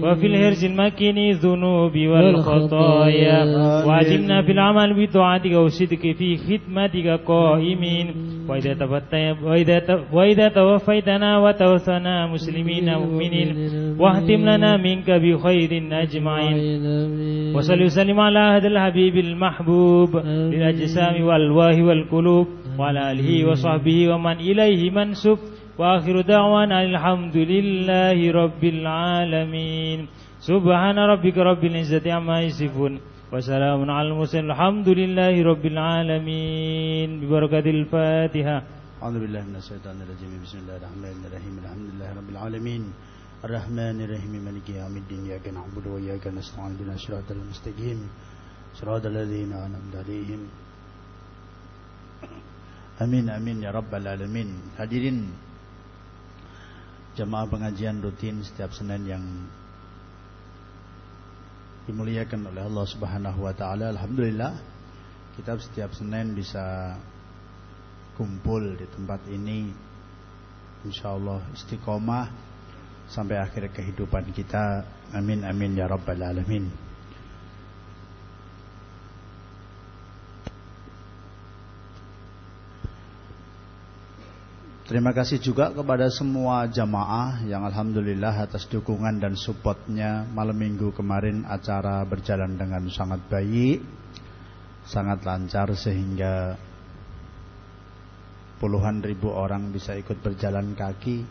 وفي الهرز المكين الذنوب والخطايا. وعزمنا في العمل بطاعتك وصدق في خدمتك قائمين. وإذا توفيتنا وتوفنا مسلمين مؤمنين واهتم لنا منك بخير أجمعين. وصل وسلم على هذا الحبيب المحبوب للأجسام والألواه والقلوب وعلى آله وصحبه ومن إليه منسوب. وآخر دعوانا الحمد لله رب العالمين. سبحان ربك رب العزة عما يصفون. وسلام على المرسلين. الحمد لله رب العالمين. ببركة الفاتحة. أعوذ بالله من الشيطان الرجيم. بسم الله الرحمن الرحيم. الحمد لله رب العالمين. الرحمن الرحيم. مالك يوم الدين. إياك نعبد وإياك نستعين. اهدنا الصراط المستقيم. صراط الذين أنعمت عليهم. Amin amin ya rabbal alamin. Hadirin jemaah pengajian rutin setiap Senin yang dimuliakan oleh Allah Subhanahu wa taala. Alhamdulillah kita setiap Senin bisa kumpul di tempat ini insyaallah istiqomah sampai akhir kehidupan kita. Amin amin ya rabbal alamin. Terima kasih juga kepada semua jamaah yang Alhamdulillah atas dukungan dan supportnya malam minggu kemarin acara berjalan dengan sangat baik, sangat lancar sehingga puluhan ribu orang bisa ikut berjalan kaki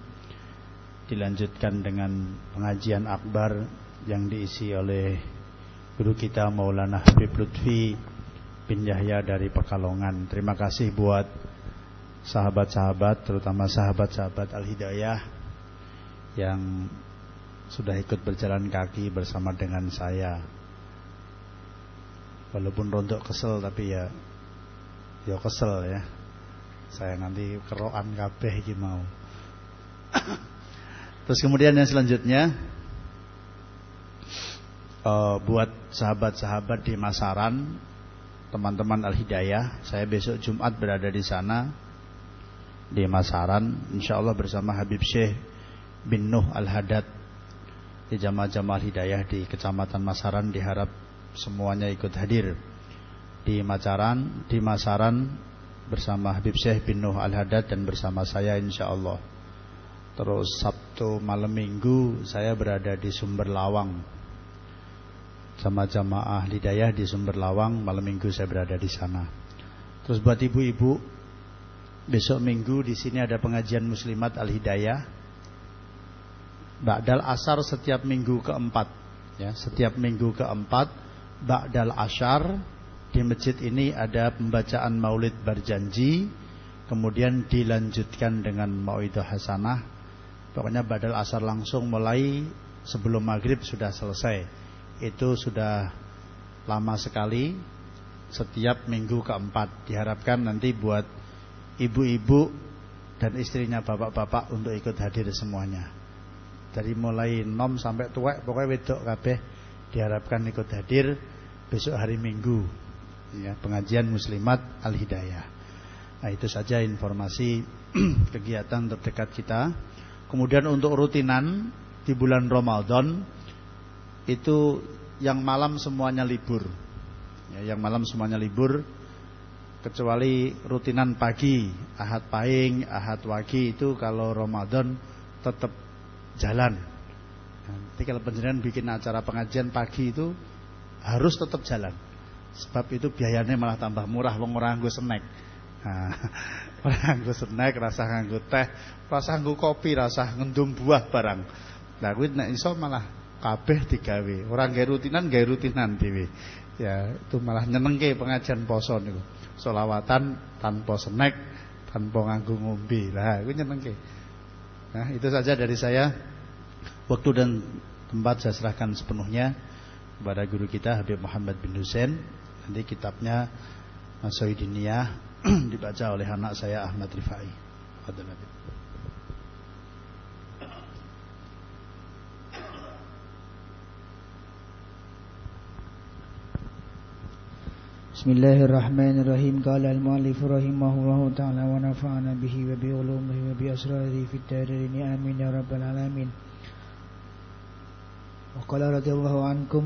dilanjutkan dengan pengajian akbar yang diisi oleh guru kita Maulana Habib Lutfi bin Yahya dari Pekalongan. Terima kasih buat sahabat-sahabat terutama sahabat-sahabat Al-Hidayah yang sudah ikut berjalan kaki bersama dengan saya. Walaupun rontok kesel tapi ya ya kesel ya. Saya nanti keroan kabeh iki mau. Terus kemudian yang selanjutnya eh, buat sahabat-sahabat di Masaran, teman-teman Al-Hidayah, saya besok Jumat berada di sana di Masaran insyaallah bersama Habib Syekh bin Nuh Al-Hadad di jamaah-jamaah hidayah di Kecamatan Masaran diharap semuanya ikut hadir. Di Macaran di Masaran bersama Habib Syekh bin Nuh Al-Hadad dan bersama saya insyaallah. Terus Sabtu malam Minggu saya berada di Sumber Lawang. Sama jamaah hidayah di Sumber Lawang malam Minggu saya berada di sana. Terus buat ibu-ibu Besok minggu di sini ada pengajian Muslimat Al Hidayah. Ba'dal asar setiap minggu keempat, ya, setiap minggu keempat Ba'dal asar di masjid ini ada pembacaan Maulid berjanji, kemudian dilanjutkan dengan Mau'idah Hasanah. Pokoknya Ba'dal asar langsung mulai sebelum maghrib sudah selesai. Itu sudah lama sekali. Setiap minggu keempat diharapkan nanti buat ibu-ibu dan istrinya bapak-bapak untuk ikut hadir semuanya. Dari mulai nom sampai tuwek pokoknya wedok kabeh diharapkan ikut hadir besok hari Minggu. Ya, pengajian Muslimat Al Hidayah. Nah, itu saja informasi kegiatan terdekat kita. Kemudian untuk rutinan di bulan Ramadan itu yang malam semuanya libur. Ya, yang malam semuanya libur kecuali rutinan pagi ahad pahing ahad wagi itu kalau Ramadan tetap jalan. Nanti kalau penjenengan bikin acara pengajian pagi itu harus tetap jalan. Sebab itu biayanya malah tambah murah wong orang gue snack. Nah, Ora nganggo snack, rasa nganggo teh, rasa nganggo kopi, rasa ngendum buah barang. Lah kuwi nek iso malah kabeh digawe. Ora gawe rutinan, gawe rutinan dhewe. Ya, itu malah nyenengke pengajian poso niku. Solawatan tanpa snack, tanpa nganggo ngombe. Lah, kuwi nyenengke. Nah, itu saja dari saya. Waktu dan tempat saya serahkan sepenuhnya kepada guru kita Habib Muhammad bin Hussein. Nanti kitabnya Masoidiniyah dibaca oleh anak saya Ahmad Rifai. Fadhil Habib. بسم الله الرحمن الرحيم. قال المؤلف رحمه الله تعالى ونفعنا به وبعلومه وبأسراره في الدارين آمين يا رب العالمين. وقال رضي الله عنكم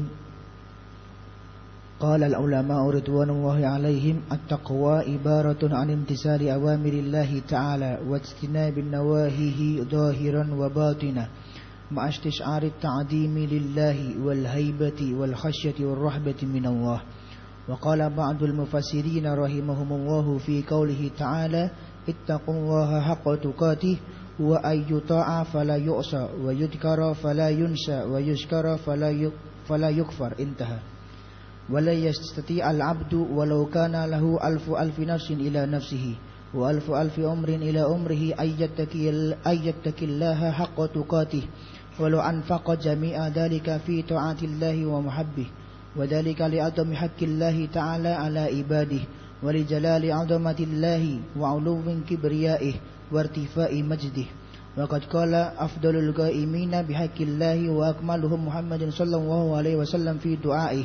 قال العلماء رضوان الله عليهم التقوى عبارة عن امتثال أوامر الله تعالى واجتناب نواهيه ظاهرا وباطنا مع استشعار التعظيم لله والهيبة والخشية والرحبة من الله. وقال بعض المفسرين رحمهم الله في قوله تعالى اتقوا الله حق تقاته وأن يطاع فلا يعصى ويذكر فلا ينسى ويشكر فلا فلا يكفر. انتهى. ولا يستطيع العبد ولو كان له ألف ألف نفس إلى نفسه وألف ألف أمر إلى أمره أن يتقي الله حق تقاته ولو أنفق جميع ذلك في طاعة الله ومحبه. وذلك لعظم حق الله تعالى على عباده ولجلال عظمة الله وعلو كبريائه وارتفاع مجده. وقد قال أفضل القائمين بحق الله وأكملهم محمد صلى الله عليه وسلم في دعائه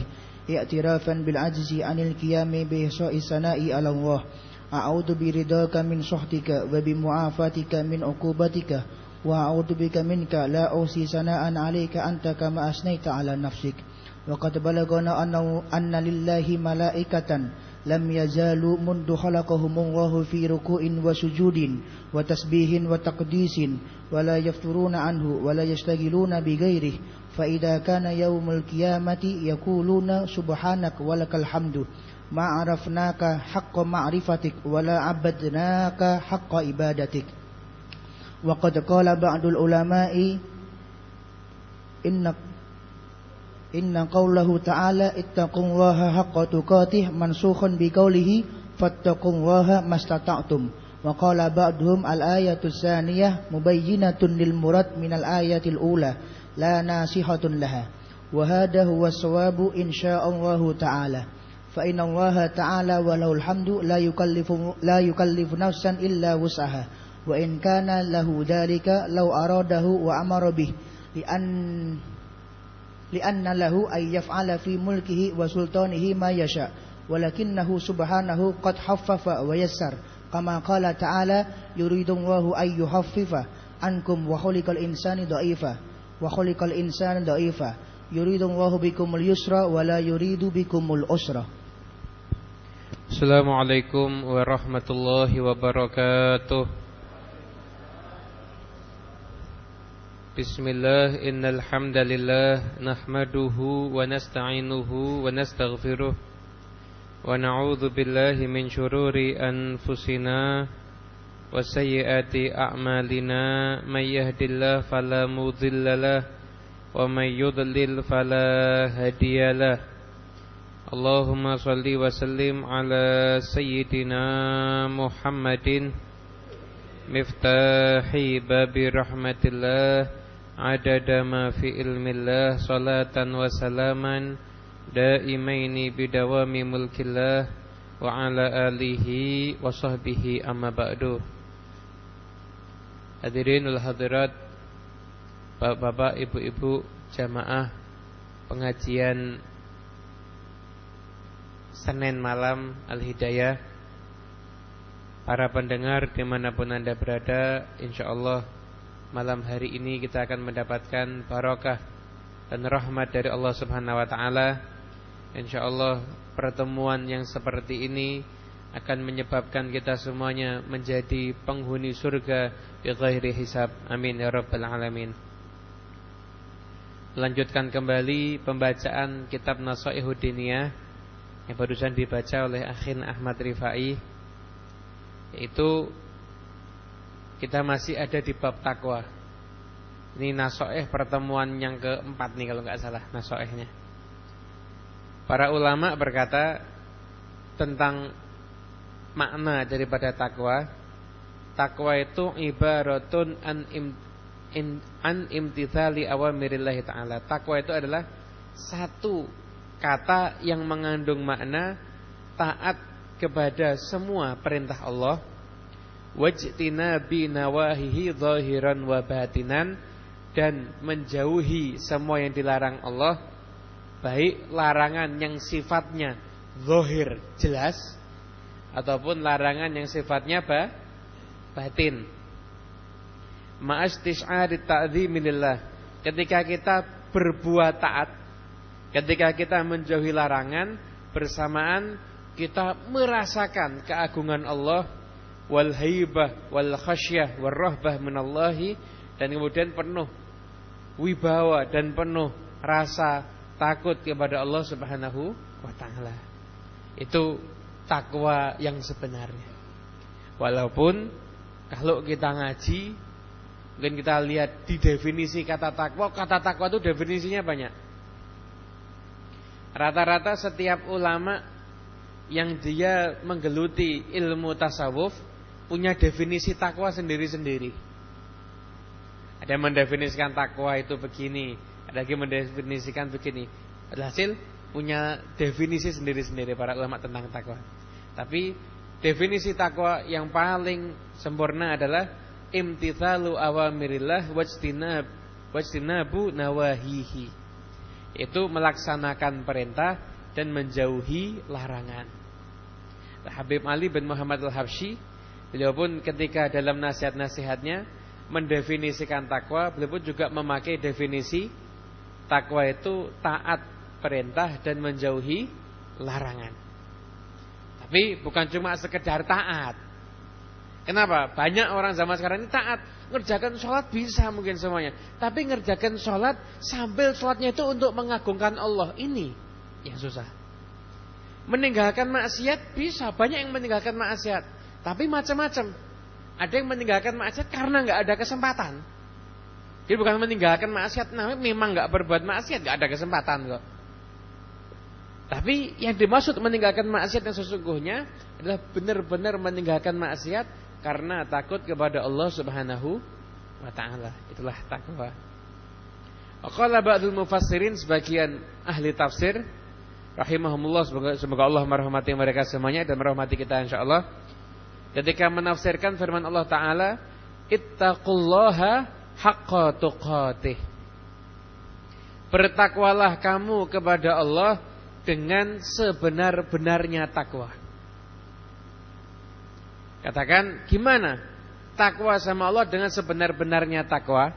اعترافا بالعجز عن القيام بإحصاء الثناء على الله أعوذ برضاك من سخطك وبمعافاتك من عقوبتك وأعوذ بك منك لا أوصي ثناء عليك أنت كما أثنيت على نفسك. وقد بلغنا أنه أن لله ملائكة لم يزالوا منذ خلقهم الله في ركوع وسجود وتسبيح وتقديس ولا يفترون عنه ولا يشتغلون بغيره فإذا كان يوم القيامة يقولون سبحانك ولك الحمد ما عرفناك حق معرفتك ولا عبدناك حق عبادتك وقد قال بعض العلماء إن إن قوله تعالى اتقوا الله حق تقاته منسوخ بقوله فاتقوا الله ما استطعتم وقال بعضهم الآية الثانية مبينة للمراد من الآية الأولى لا ناسخة لها وهذا هو الصواب إن شاء الله تعالى فإن الله تعالى وله الحمد لا يكلف لا يكلف نفسا إلا وسعها وإن كان له ذلك لو أراده li'anna lahu ay yaf'ala fi mulkihi wa sultanihi ma yasha. Walakinnahu subhanahu qad haffafa wa yassar. Kama qala ta'ala yuridu ay yuhaffifa ankum wa khuliqal insani dha'ifa wa khuliqal insani dha'ifa yuridu bikumul yusra wa la yuridu bikumul usra. Assalamualaikum warahmatullahi wabarakatuh. بسم الله إن الحمد لله نحمده ونستعينه ونستغفره ونعوذ بالله من شرور أنفسنا وسيئات أعمالنا. من يهد الله فلا مضل له ومن يضلل فلا هادي له. اللهم صل وسلم على سيدنا محمد. مفتاح باب رحمة الله. عدد ما في علم الله صلاة وسلاما دائمين بدوام ملك الله وعلى آله وصحبه أما بعد Hadirinul hadirat Bapak-bapak, ibu-ibu Jamaah Pengajian Senin malam Al-Hidayah Para pendengar dimanapun anda berada Insya Allah Malam hari ini kita akan mendapatkan Barokah dan rahmat dari Allah subhanahu wa ta'ala. Insya Allah pertemuan yang seperti ini Akan menyebabkan kita semuanya Menjadi penghuni surga Bi ghairi hisab. Amin ya rabbal alamin. Lanjutkan kembali pembacaan kitab Nasaihudiniyah Yang barusan dibaca oleh Akhin Ahmad Rifai Yaitu kita masih ada di bab takwa. Ini nasoeh pertemuan yang keempat nih kalau nggak salah nasoehnya. Para ulama berkata tentang makna daripada takwa. Takwa itu ibaratun an im, in, an imtithali awamirillahi taala. Takwa itu adalah satu kata yang mengandung makna taat kepada semua perintah Allah wajtina bi nawahihi zahiran wa batinan dan menjauhi semua yang dilarang Allah baik larangan yang sifatnya zahir jelas ataupun larangan yang sifatnya apa? batin. Ma'astis'ari ta'zimillah. Ketika kita berbuat taat, ketika kita menjauhi larangan, bersamaan kita merasakan keagungan Allah wal haibah wal khasyah wal rahbah minallahi dan kemudian penuh wibawa dan penuh rasa takut kepada Allah Subhanahu wa taala. Itu takwa yang sebenarnya. Walaupun kalau kita ngaji mungkin kita lihat di definisi kata takwa, kata takwa itu definisinya banyak. Rata-rata setiap ulama yang dia menggeluti ilmu tasawuf punya definisi takwa sendiri-sendiri. Ada yang mendefinisikan takwa itu begini, ada lagi mendefinisikan begini. Hasil punya definisi sendiri-sendiri para ulama tentang takwa. Tapi definisi takwa yang paling sempurna adalah imtithalu awamirillah wajtinab wajtinabu nawahihi. Itu melaksanakan perintah dan menjauhi larangan. Habib Ali bin Muhammad Al-Habsyi beliau pun ketika dalam nasihat-nasihatnya mendefinisikan takwa, beliau pun juga memakai definisi Takwa itu taat perintah dan menjauhi larangan. Tapi bukan cuma sekedar taat. Kenapa? Banyak orang zaman sekarang ini taat. Ngerjakan sholat bisa mungkin semuanya. Tapi ngerjakan sholat sambil sholatnya itu untuk mengagungkan Allah. Ini yang susah. Meninggalkan maksiat bisa. Banyak yang meninggalkan maksiat. Tapi macam-macam. Ada yang meninggalkan maksiat karena nggak ada kesempatan. Jadi bukan meninggalkan maksiat, nah, memang nggak berbuat maksiat, nggak ada kesempatan kok. Tapi yang dimaksud meninggalkan maksiat yang sesungguhnya adalah benar-benar meninggalkan maksiat karena takut kepada Allah Subhanahu wa taala. Itulah takwa. Qala ba'dul mufassirin sebagian ahli tafsir rahimahumullah semoga, semoga Allah merahmati mereka semuanya dan merahmati kita insyaallah. Ketika menafsirkan firman Allah taala, "Ittaqullaha haqqa tuqatih. Bertakwalah kamu kepada Allah dengan sebenar-benarnya takwa. Katakan gimana? Takwa sama Allah dengan sebenar-benarnya takwa.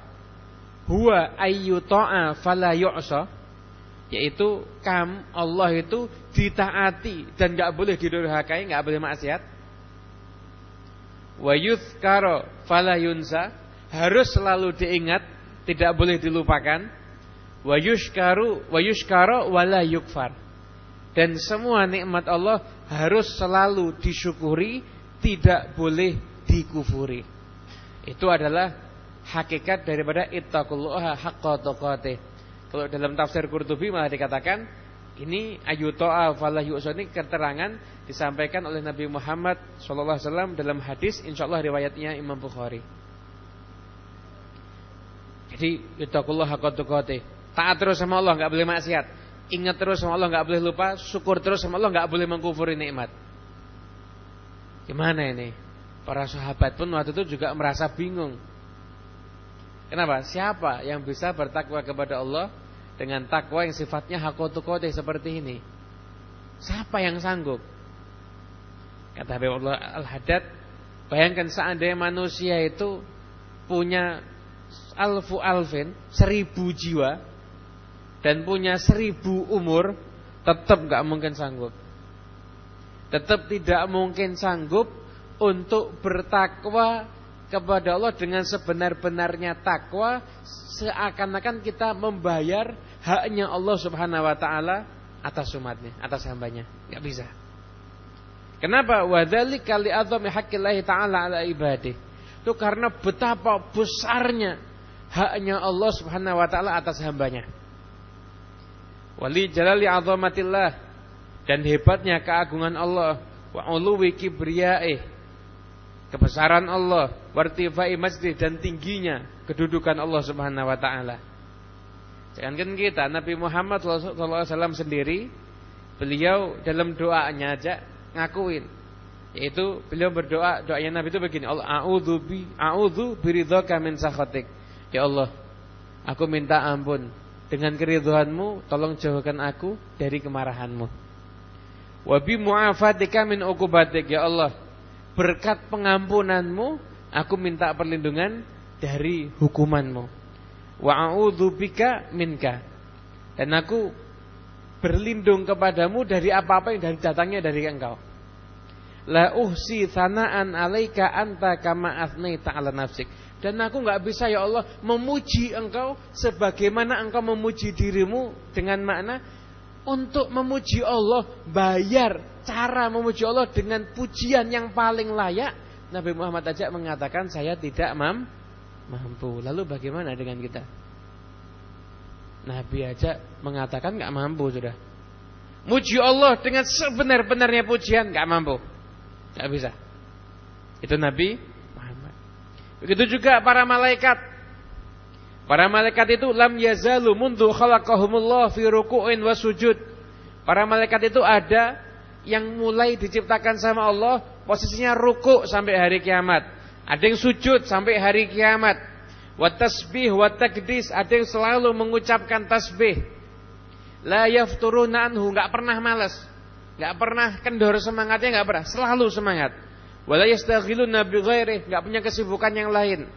Huwa ayyuta'a fala yu'sa. Yaitu kam Allah itu ditaati dan nggak boleh didurhakai, nggak boleh maksiat. Wa yuzkara fala yunsa harus selalu diingat, tidak boleh dilupakan. Wa yushkaru wa yushkara wala yukfar. Dan semua nikmat Allah harus selalu disyukuri, tidak boleh dikufuri. Itu adalah hakikat daripada ittaqullaha haqqa tuqatih. Kalau dalam tafsir Qurtubi malah dikatakan ini ayutoa falah ini keterangan disampaikan oleh Nabi Muhammad SAW dalam hadis insyaallah riwayatnya Imam Bukhari. Jadi ittaqullah haqqa tuqatih. Taat terus sama Allah, enggak boleh maksiat. Ingat terus sama Allah, enggak boleh lupa. Syukur terus sama Allah, enggak boleh mengkufuri nikmat. Gimana ini? Para sahabat pun waktu itu juga merasa bingung. Kenapa? Siapa yang bisa bertakwa kepada Allah dengan takwa yang sifatnya hakotukote seperti ini? Siapa yang sanggup? Kata Habib Allah Al-Haddad, bayangkan seandainya manusia itu punya alfu alfin seribu jiwa dan punya seribu umur tetap nggak mungkin sanggup tetap tidak mungkin sanggup untuk bertakwa kepada Allah dengan sebenar-benarnya takwa seakan-akan kita membayar haknya Allah Subhanahu wa taala atas umatnya, atas hambanya. nggak bisa. Kenapa? Wadzalika li'adzami haqqillahi ta'ala ala ibadih. Itu karena betapa besarnya haknya Allah Subhanahu wa taala atas hambanya. Wali jalali azamatillah dan hebatnya keagungan Allah wa uluwi kibriyaih kebesaran Allah wartifai masjid dan tingginya kedudukan Allah Subhanahu wa taala. Jangankan kita Nabi Muhammad SAW sendiri beliau dalam doanya aja ngakuin. Yaitu beliau berdoa doanya Nabi itu begini Allah a'udzu bi a'udzu biridhaka min sakhatik. Ya Allah aku minta ampun. Dengan keridhaanmu tolong jauhkan aku dari kemarahanmu. Wa bi mu'afatika min uqubatik. Ya Allah berkat pengampunanmu aku minta perlindungan dari hukumanmu. Wa a'udzu bika minka. Dan aku berlindung kepadamu dari apa-apa yang dari datangnya dari engkau. La uhsi thana'an alaika anta kama athnayta ala nafsik. Dan aku nggak bisa ya Allah memuji engkau sebagaimana engkau memuji dirimu dengan makna untuk memuji Allah bayar cara memuji Allah dengan pujian yang paling layak. Nabi Muhammad aja mengatakan saya tidak mam mampu. Lalu bagaimana dengan kita? Nabi aja mengatakan nggak mampu sudah. Muji Allah dengan sebenar-benarnya pujian nggak mampu. Tidak bisa. Itu Nabi Muhammad. Begitu juga para malaikat. Para malaikat itu lam yazalu mundu khalaqahumullah fi ruku'in wa sujud. Para malaikat itu ada yang mulai diciptakan sama Allah posisinya ruku sampai hari kiamat. Ada yang sujud sampai hari kiamat. Wa tasbih wa takdis, ada yang selalu mengucapkan tasbih. La yafturuna anhu, enggak pernah malas nggak pernah kendor semangatnya nggak pernah, selalu semangat. Wala yastaghiluna bi ghairi, enggak punya kesibukan yang lain.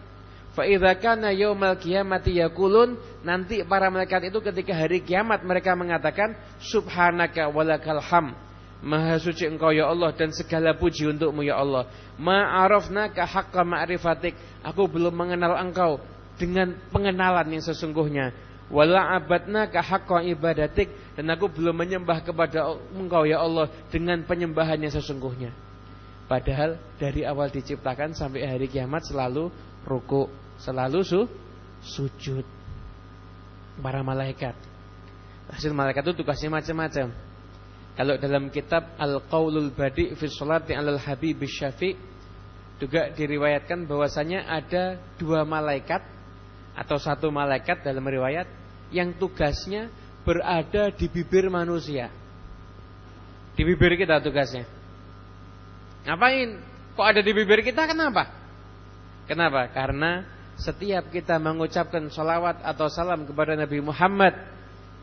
Fa idza kana yaumal qiyamati yaqulun, nanti para malaikat itu ketika hari kiamat mereka mengatakan subhanaka walakal ham. Maha suci engkau ya Allah dan segala puji untukmu ya Allah. Ma'arafnaka haqqa ma'rifatik. Aku belum mengenal engkau dengan pengenalan yang sesungguhnya wala abadna ka haqqa ibadatik dan aku belum menyembah kepada engkau ya Allah dengan penyembahan yang sesungguhnya. Padahal dari awal diciptakan sampai hari kiamat selalu ruku, selalu su, sujud. Para malaikat. Hasil malaikat itu tugasnya macam-macam. Kalau dalam kitab Al-Qaulul Badi fi Sholati Alal Habib Syafi juga diriwayatkan bahwasanya ada dua malaikat atau satu malaikat dalam riwayat yang tugasnya berada di bibir manusia. Di bibir kita tugasnya. Ngapain? Kok ada di bibir kita? Kenapa? Kenapa? Karena setiap kita mengucapkan salawat atau salam kepada Nabi Muhammad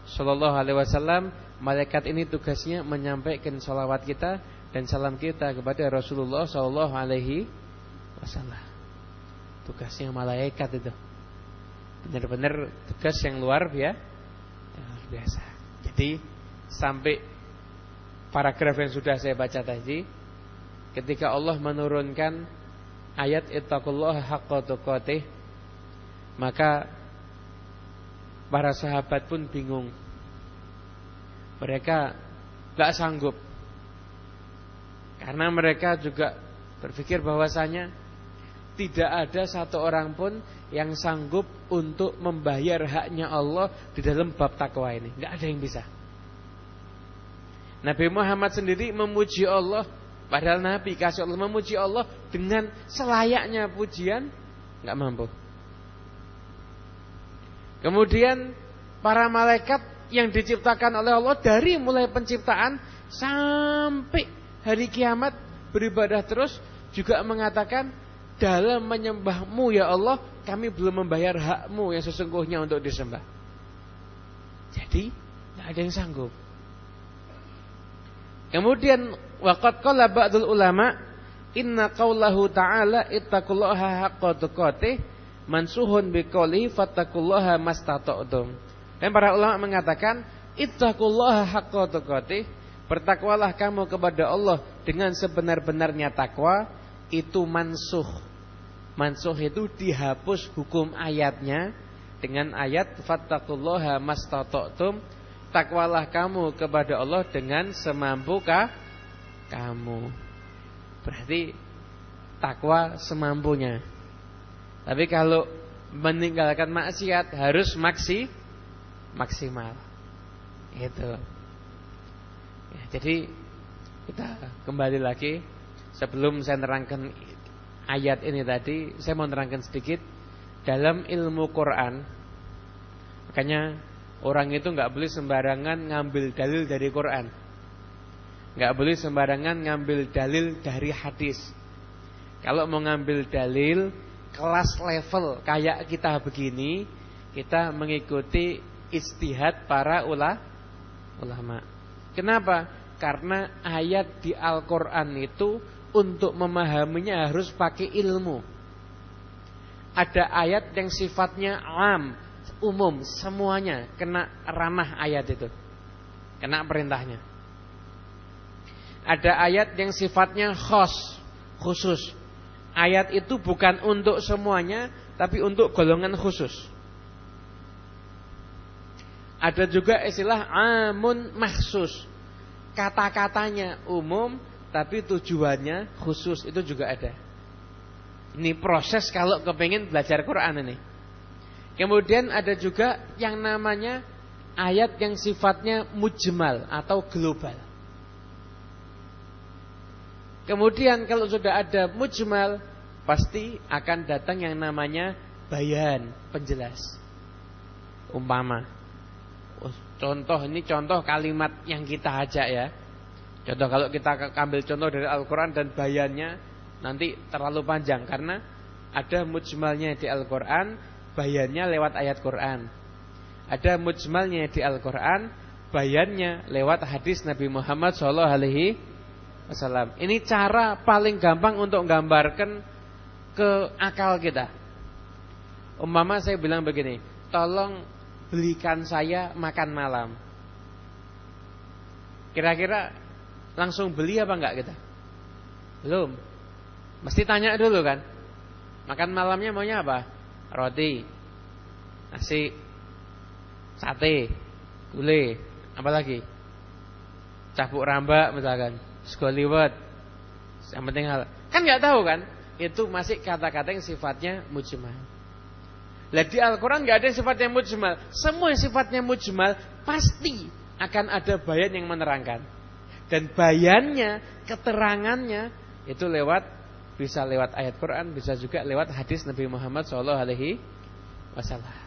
Sallallahu Alaihi Wasallam, malaikat ini tugasnya menyampaikan salawat kita dan salam kita kepada Rasulullah Sallallahu Alaihi Wasallam. Tugasnya malaikat itu benar-benar tugas yang luar biasa. Jadi sampai paragraf yang sudah saya baca tadi, ketika Allah menurunkan ayat ittaqullaha haqqa tuqatih, maka para sahabat pun bingung. Mereka gak sanggup. Karena mereka juga berpikir bahwasanya tidak ada satu orang pun yang sanggup untuk membayar haknya Allah di dalam bab takwa ini. Enggak ada yang bisa. Nabi Muhammad sendiri memuji Allah padahal Nabi kasih Allah memuji Allah dengan selayaknya pujian enggak mampu. Kemudian para malaikat yang diciptakan oleh Allah dari mulai penciptaan sampai hari kiamat beribadah terus juga mengatakan dalam menyembahmu ya Allah kami belum membayar hakmu yang sesungguhnya untuk disembah. Jadi tidak ada yang sanggup. Kemudian waqad qala ba'dul ulama inna qaulahu ta'ala ittaqullaha haqqa tuqatih mansuhun biqouli fattaqullaha mastata'tum. Dan para ulama mengatakan ittaqullaha haqqa tuqatih bertakwalah kamu kepada Allah dengan sebenar-benarnya takwa itu mansuh Mansuh itu dihapus hukum ayatnya dengan ayat fattaqullaha mastata'tum takwalah kamu kepada Allah dengan semampukah kamu. Berarti takwa semampunya. Tapi kalau meninggalkan maksiat harus maksi maksimal. Itu. Ya, jadi kita kembali lagi sebelum saya nerangkan ayat ini tadi, saya mau nerangkan sedikit dalam ilmu Quran. Makanya orang itu nggak boleh sembarangan ngambil dalil dari Quran. nggak boleh sembarangan ngambil dalil dari hadis. Kalau mau ngambil dalil kelas level kayak kita begini, kita mengikuti istihad para ula, ulama. Kenapa? Karena ayat di Al-Quran itu untuk memahaminya harus pakai ilmu. Ada ayat yang sifatnya am, umum, semuanya kena ranah ayat itu. Kena perintahnya. Ada ayat yang sifatnya khos, khusus. Ayat itu bukan untuk semuanya, tapi untuk golongan khusus. Ada juga istilah amun mahsus. Kata-katanya umum, tapi tujuannya khusus. Itu juga ada. Ini proses kalau kepengen belajar Quran ini. Kemudian ada juga yang namanya ayat yang sifatnya mujmal atau global. Kemudian kalau sudah ada mujmal Pasti akan datang yang namanya bayan Penjelas. Umpama. Oh, Contoh ini contoh kalimat yang kita ajak ya. Contoh kalau kita ambil contoh dari Al-Quran dan bayannya Nanti terlalu panjang Karena ada mujmalnya di Al-Quran Bayannya lewat ayat Quran. Ada mujmalnya di Al-Quran Bayannya lewat hadis Nabi Muhammad SAW wasallam. Ini cara paling gampang untuk menggambarkan ke akal kita. Umpama saya bilang begini, tolong belikan saya makan malam. Kira-kira langsung beli apa enggak kita? Belum. Mesti tanya dulu kan. Makan malamnya maunya apa? Roti, nasi, sate, gulai, apa lagi? Capuk rambak misalkan sekoliwat. Yang penting hal. Kan nggak tahu kan? Itu masih kata-kata yang sifatnya mujmal. Lah di Al-Quran nggak ada yang sifatnya mujmal. Semua yang sifatnya mujmal pasti akan ada bayan yang menerangkan. Dan bayannya, keterangannya itu lewat bisa lewat ayat Quran, bisa juga lewat hadis Nabi Muhammad SAW. Alaihi Wasallam.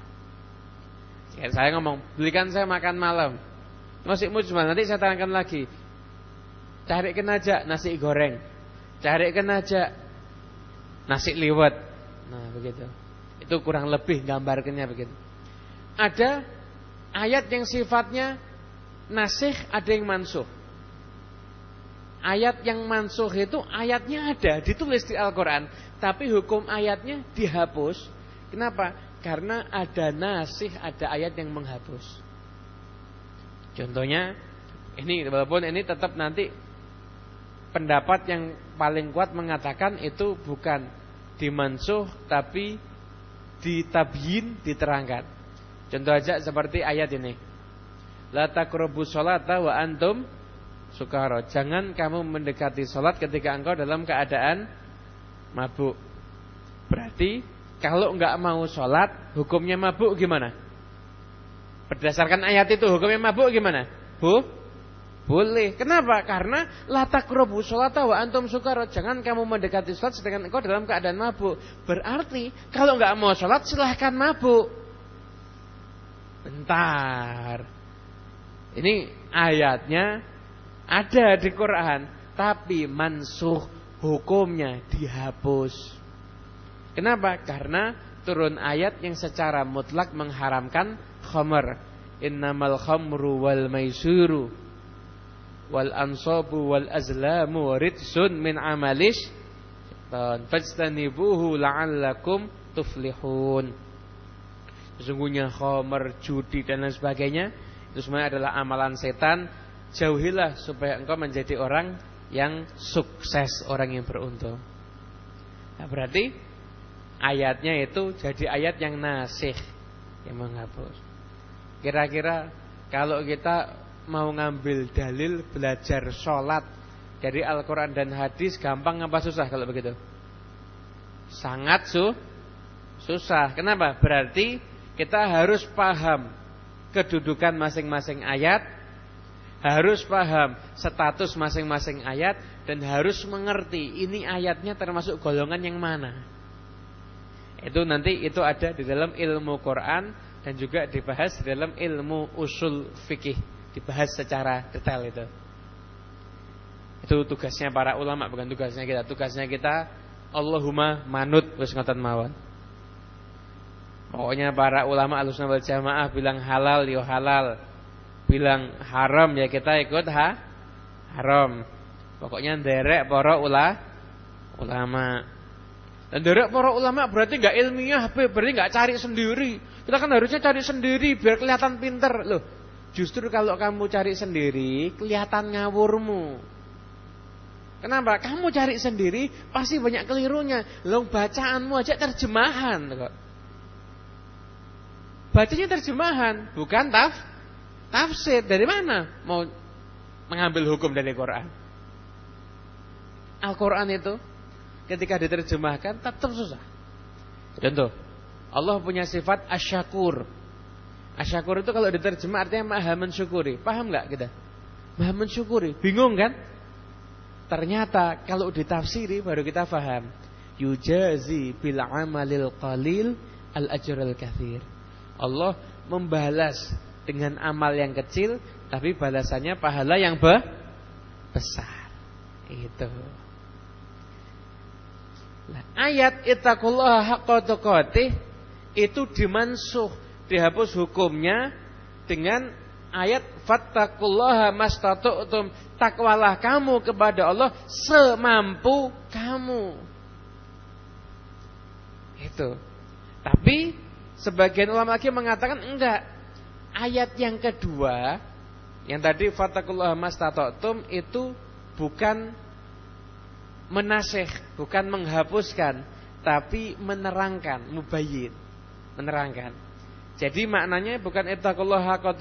Ya, saya ngomong, belikan saya makan malam. Masih mujmal, nanti saya terangkan lagi. Carikan aja nasi goreng. Carikan aja nasi liwet. Nah, begitu. Itu kurang lebih gambarkannya begitu. Ada ayat yang sifatnya nasih, ada yang mansuh. Ayat yang mansuh itu ayatnya ada, ditulis di Al-Quran. Tapi hukum ayatnya dihapus. Kenapa? Karena ada nasih, ada ayat yang menghapus. Contohnya, ini walaupun ini tetap nanti pendapat yang paling kuat mengatakan itu bukan dimansuh tapi ditabyin diterangkan. Contoh aja seperti ayat ini. La taqrabu sholata wa antum sukara. Jangan kamu mendekati sholat ketika engkau dalam keadaan mabuk. Berarti kalau enggak mau sholat hukumnya mabuk gimana? Berdasarkan ayat itu hukumnya mabuk gimana? Bu, boleh. Kenapa? Karena la taqrabu sholata wa antum sukara. Jangan kamu mendekati sholat sedangkan engkau dalam keadaan mabuk. Berarti kalau nggak mau sholat silahkan mabuk. Bentar. Ini ayatnya ada di Quran, tapi mansuh hukumnya dihapus. Kenapa? Karena turun ayat yang secara mutlak mengharamkan khamr. Innamal khamru wal maisuru wal ansabu wal azlamu ridsun min amalish fajtanibuhu la'allakum tuflihun. Sesungguhnya khamar judi dan lain sebagainya itu semuanya adalah amalan setan. Jauhilah supaya engkau menjadi orang yang sukses orang yang beruntung. Nah, berarti ayatnya itu jadi ayat yang nasih yang menghapus. Kira-kira kalau kita mau ngambil dalil belajar sholat dari Al-Quran dan hadis gampang apa susah kalau begitu? Sangat su susah. Kenapa? Berarti kita harus paham kedudukan masing-masing ayat, harus paham status masing-masing ayat, dan harus mengerti ini ayatnya termasuk golongan yang mana. Itu nanti itu ada di dalam ilmu Quran dan juga dibahas di dalam ilmu usul fikih, dibahas secara detail itu. Itu tugasnya para ulama bukan tugasnya kita. Tugasnya kita Allahumma manut wis ngoten mawon. Pokoknya para ulama Ahlussunnah wal Jamaah bilang halal yo halal. Bilang haram ya kita ikut ha haram. Pokoknya derek para ula ulama. Dan derek para ulama berarti nggak ilmiah, berarti nggak cari sendiri. Kita kan harusnya cari sendiri biar kelihatan pinter loh. Justru kalau kamu cari sendiri kelihatan ngawurmu. Kenapa? Kamu cari sendiri pasti banyak kelirunya. Loh bacaanmu aja terjemahan kok. Bacanya terjemahan, bukan taf tafsir. Dari mana mau mengambil hukum dari Quran? Al-Quran itu ketika diterjemahkan tetap susah. Contoh, Allah punya sifat asyakur. Asyakur itu kalau diterjemah artinya maha mensyukuri. Paham nggak kita? Maha mensyukuri. Bingung kan? Ternyata kalau ditafsiri baru kita paham. Yujazi bil amalil qalil al ajral kathir. Allah membalas dengan amal yang kecil tapi balasannya pahala yang be besar. Itu. Nah, ayat ittaqullaha haqqa tuqatih itu dimansuh, dihapus hukumnya dengan ayat fattaqullaha mastata'tum takwalah kamu kepada Allah semampu kamu. Itu. Tapi sebagian ulama lagi mengatakan enggak. Ayat yang kedua yang tadi fattaqullaha mastata'tum itu bukan menasih, bukan menghapuskan, tapi menerangkan, mubayyin menerangkan. Jadi maknanya bukan ittaqullaha haqqa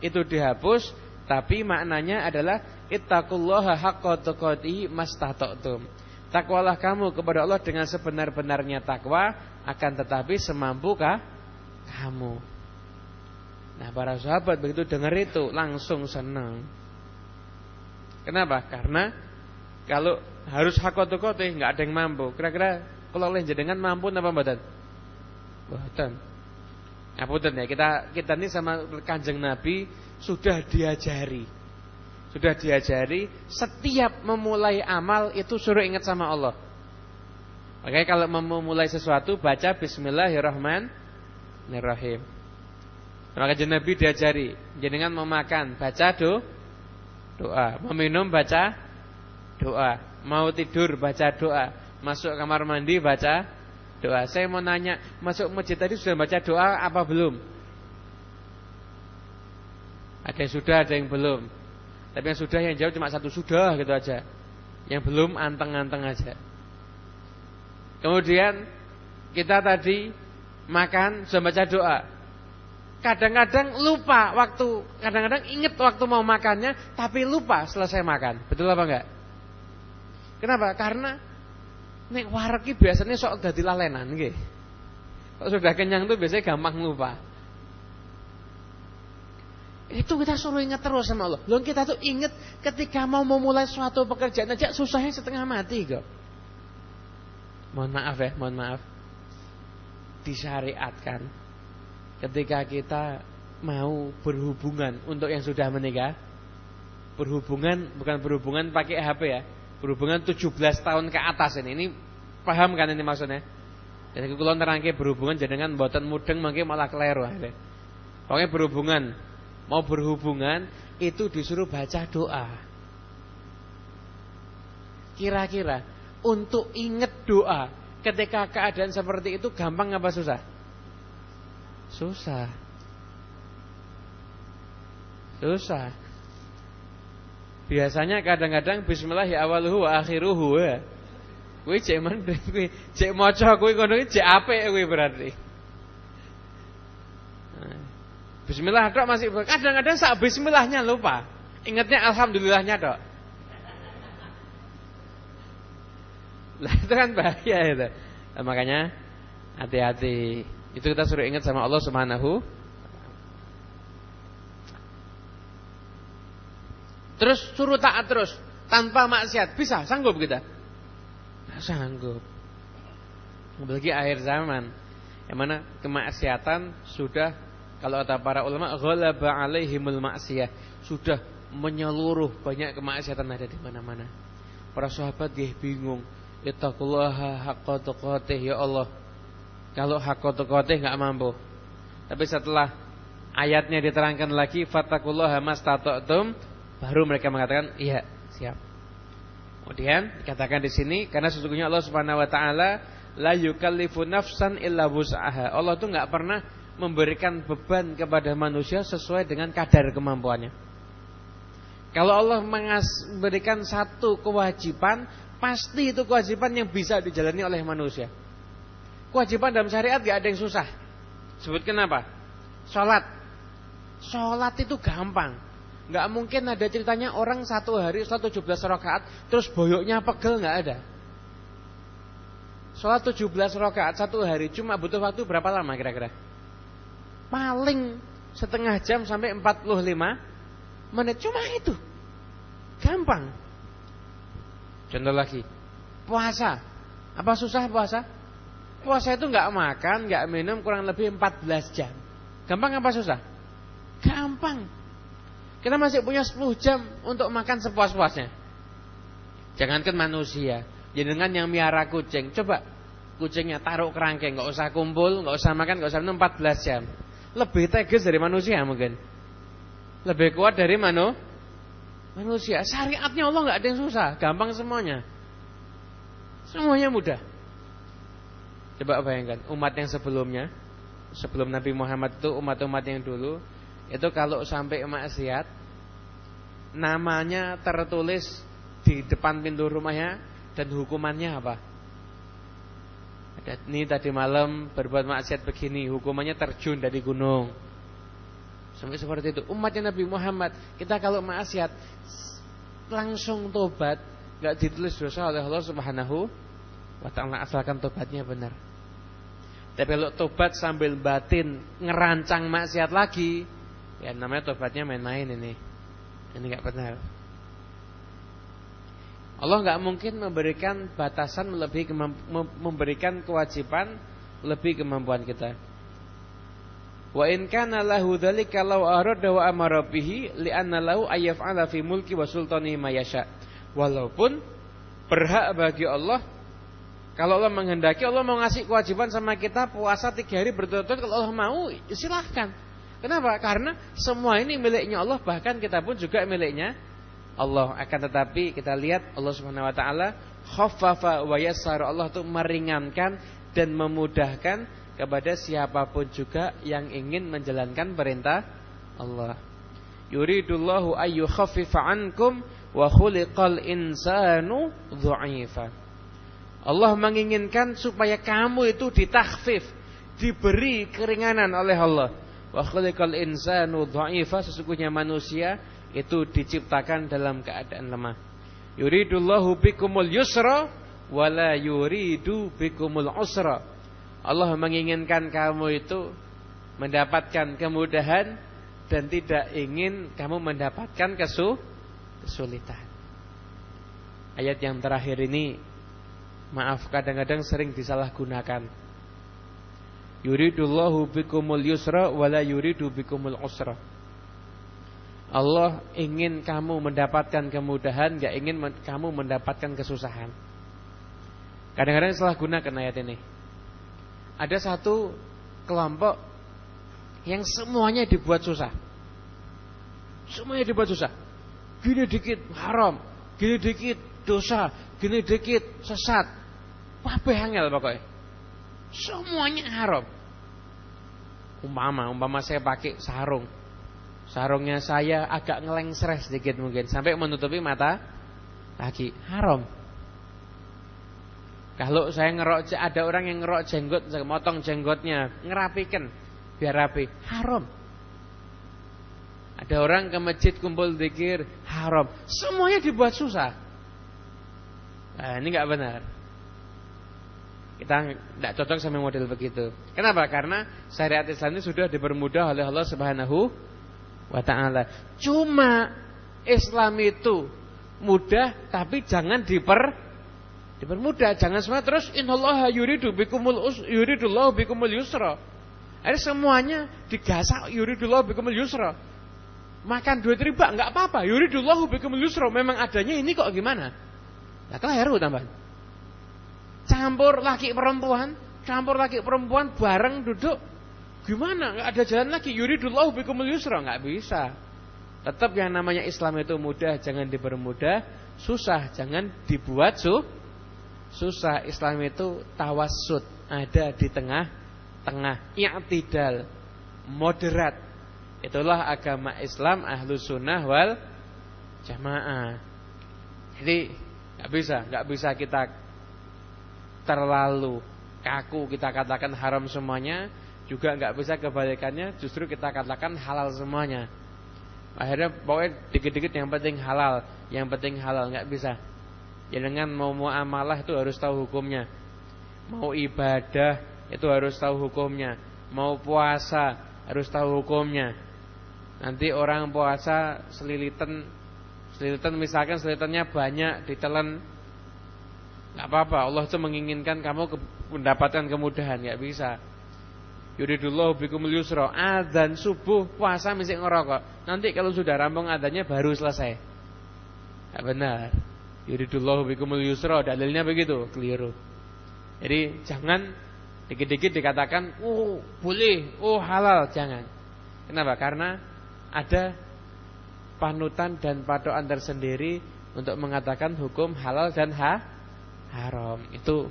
itu dihapus, tapi maknanya adalah ittaqullaha haqqa tuqatih mastata'tum. Takwalah kamu kepada Allah dengan sebenar-benarnya takwa, akan tetapi semampukah kamu. Nah, para sahabat begitu dengar itu langsung senang. Kenapa? Karena kalau harus haqqa tuqatih nggak ada yang mampu. Kira-kira kalau oleh jenengan mampu apa badan? Boten. Ngapunten ya, kita kita ini sama Kanjeng Nabi sudah diajari. Sudah diajari setiap memulai amal itu suruh ingat sama Allah. Oke, kalau memulai sesuatu baca bismillahirrahmanirrahim. Maka Kanjeng Nabi diajari, jenengan mau makan baca do, doa, meminum baca doa, mau tidur baca doa, masuk kamar mandi baca doa. Saya mau nanya, masuk masjid tadi sudah baca doa apa belum? Ada yang sudah, ada yang belum. Tapi yang sudah yang jawab cuma satu sudah gitu aja. Yang belum anteng-anteng aja. Kemudian kita tadi makan sudah baca doa. Kadang-kadang lupa waktu, kadang-kadang ingat waktu mau makannya, tapi lupa selesai makan. Betul apa enggak? Kenapa? Karena Nek wareki biasanya sok dadi lalenan nggih. Kalau sudah kenyang tuh biasanya gampang lupa. Itu kita suruh ingat terus sama Allah. Loh kita tuh ingat ketika mau memulai suatu pekerjaan aja susahnya setengah mati kok. Mohon maaf ya, mohon maaf. Disyariatkan ketika kita mau berhubungan untuk yang sudah menikah. Berhubungan bukan berhubungan pakai HP ya berhubungan 17 tahun ke atas ini. Ini paham kan ini maksudnya? Jadi kula nerangke berhubungan jenengan mboten mudeng mangke malah keliru Pokoknya berhubungan, mau berhubungan itu disuruh baca doa. Kira-kira untuk ingat doa ketika keadaan seperti itu gampang apa susah? Susah. Susah. Biasanya kadang-kadang bismillah ya awaluhu wa akhiruhu ya. Kuwi cek mending kuwi, cek maca kuwi kono iki cek apik kuwi berarti. Nah, bismillah tok masih kadang-kadang sak bismillahnya lupa. Ingatnya alhamdulillahnya tok. Lah itu kan bahaya itu. Nah, makanya hati-hati. Itu kita suruh ingat sama Allah Subhanahu Terus suruh taat terus tanpa maksiat. Bisa, sanggup kita? Nah, sanggup. Apalagi akhir zaman. Yang mana kemaksiatan sudah kalau kata para ulama ghalaba alaihimul maksiyah, sudah menyeluruh banyak kemaksiatan ada di mana-mana. Para sahabat dia bingung. Ittaqullaha haqqa tuqatih ya Allah. Kalau haqqa tuqatih enggak mampu. Tapi setelah ayatnya diterangkan lagi fattaqullaha mastata'tum Baru mereka mengatakan, iya, siap. Kemudian dikatakan di sini karena sesungguhnya Allah Subhanahu wa taala la yukallifu nafsan illa wus'aha. Allah tuh nggak pernah memberikan beban kepada manusia sesuai dengan kadar kemampuannya. Kalau Allah memberikan satu kewajiban, pasti itu kewajiban yang bisa dijalani oleh manusia. Kewajiban dalam syariat gak ada yang susah. Sebut kenapa? Sholat. Sholat itu gampang. Nggak mungkin ada ceritanya orang satu hari sholat 17 rakaat terus boyoknya pegel nggak ada. Sholat 17 rakaat satu hari cuma butuh waktu berapa lama kira-kira? Paling setengah jam sampai 45 menit cuma itu. Gampang. Contoh lagi. Puasa. Apa susah puasa? Puasa itu nggak makan, nggak minum kurang lebih 14 jam. Gampang apa susah? Gampang. Kita masih punya 10 jam untuk makan sepuas-puasnya. Jangankan manusia, jenengan yang miara kucing, coba kucingnya taruh kerangkeng, nggak usah kumpul, nggak usah makan, nggak usah minum 14 jam. Lebih tegas dari manusia mungkin. Lebih kuat dari mana? Manusia. Syariatnya Allah nggak ada yang susah, gampang semuanya. Semuanya mudah. Coba bayangkan umat yang sebelumnya, sebelum Nabi Muhammad itu umat-umat yang dulu itu kalau sampai maksiat namanya tertulis di depan pintu rumahnya dan hukumannya apa? Ini tadi malam berbuat maksiat begini, hukumannya terjun dari gunung. Sampai seperti itu. Umatnya Nabi Muhammad, kita kalau maksiat langsung tobat, nggak ditulis dosa oleh Allah Subhanahu wa taala asalkan tobatnya benar. Tapi kalau tobat sambil batin ngerancang maksiat lagi, Ya namanya tobatnya main-main ini. Ini nggak benar. Allah nggak mungkin memberikan batasan melebihi memberikan kewajiban lebih kemampuan kita. Wa in kana lahu dzalika law arada wa amara bihi li'anna lahu ayyaf'ala fi mulki wa sultani ma yasha. Walaupun berhak bagi Allah kalau Allah menghendaki Allah mau ngasih kewajiban sama kita puasa tiga hari berturut-turut kalau Allah mau silahkan Kenapa? Karena semua ini miliknya Allah, bahkan kita pun juga miliknya Allah. Akan tetapi kita lihat Allah Subhanahu wa taala khaffafa wa yassara. Allah itu meringankan dan memudahkan kepada siapa pun juga yang ingin menjalankan perintah Allah. Yuridullahu ayyu khaffifa ankum wa khuliqal insanu dha'ifa. Allah menginginkan supaya kamu itu ditakhfif, diberi keringanan oleh Allah Wa khalikal insanu dha'ifa sesungguhnya manusia itu diciptakan dalam keadaan lemah. Yuridullahu bikumul yusra wala yuridu bikumul usra. Allah menginginkan kamu itu mendapatkan kemudahan dan tidak ingin kamu mendapatkan kesu kesulitan. Ayat yang terakhir ini maaf kadang-kadang sering disalahgunakan. Yuridullahu bikumul yusra wala yuridu bikumul usra. Allah ingin kamu mendapatkan kemudahan, gak ingin kamu mendapatkan kesusahan. Kadang-kadang salah gunakan ayat ini. Ada satu kelompok yang semuanya dibuat susah. Semuanya dibuat susah. Gini dikit haram, gini dikit dosa, gini dikit sesat. Wah, angel pokoknya. Semuanya haram. Umpama, umpama saya pakai sarung. Sarungnya saya agak ngelengsreh sedikit mungkin sampai menutupi mata kaki. Haram. Kalau saya ngerok ada orang yang ngerok jenggot, saya motong jenggotnya, ngerapikan biar rapi. Haram. Ada orang ke masjid kumpul zikir, haram. Semuanya dibuat susah. Nah, ini nggak benar. Kita tidak cocok sama model begitu. Kenapa? Karena syariat Islam ini sudah dipermudah oleh Allah Subhanahu wa taala. Cuma Islam itu mudah tapi jangan diper dipermudah, jangan semua terus innallaha yuridu bikumul us yuridullahu bikumul yusra. Ada semuanya digasak yuridullahu bikumul yusra. Makan duit riba nggak apa-apa, yuridullahu bikumul yusra. Memang adanya ini kok gimana? Lah kelahiru tambahan campur laki perempuan, campur laki perempuan bareng duduk. Gimana? Gak ada jalan lagi. Yuridullahu bikumul yusra, nggak bisa. Tetap yang namanya Islam itu mudah, jangan dipermudah. Susah, jangan dibuat su susah. Islam itu tawasud, ada di tengah-tengah, i'tidal, moderat. Itulah agama Islam ahlu sunnah wal jamaah. Jadi nggak bisa, nggak bisa kita terlalu kaku kita katakan haram semuanya juga nggak bisa kebalikannya justru kita katakan halal semuanya. Akhirnya pokoknya dikit-dikit yang penting halal yang penting halal nggak bisa. Ya dengan mau muamalah itu harus tahu hukumnya. Mau ibadah itu harus tahu hukumnya. Mau puasa harus tahu hukumnya. Nanti orang puasa selilitan selilitan misalkan selilitannya banyak ditelan Gak apa-apa, Allah itu menginginkan kamu mendapatkan kemudahan, gak bisa. Yuridullahu bikumul yusra. Adzan subuh, puasa mesti ngerokok. Nanti kalau sudah rampung adanya baru selesai. Gak benar. Yuridullahu bikumul yusra, dalilnya begitu, keliru. Jadi jangan dikit-dikit dikatakan, "Oh, boleh, oh halal." Jangan. Kenapa? Karena ada panutan dan patokan tersendiri untuk mengatakan hukum halal dan ha haram itu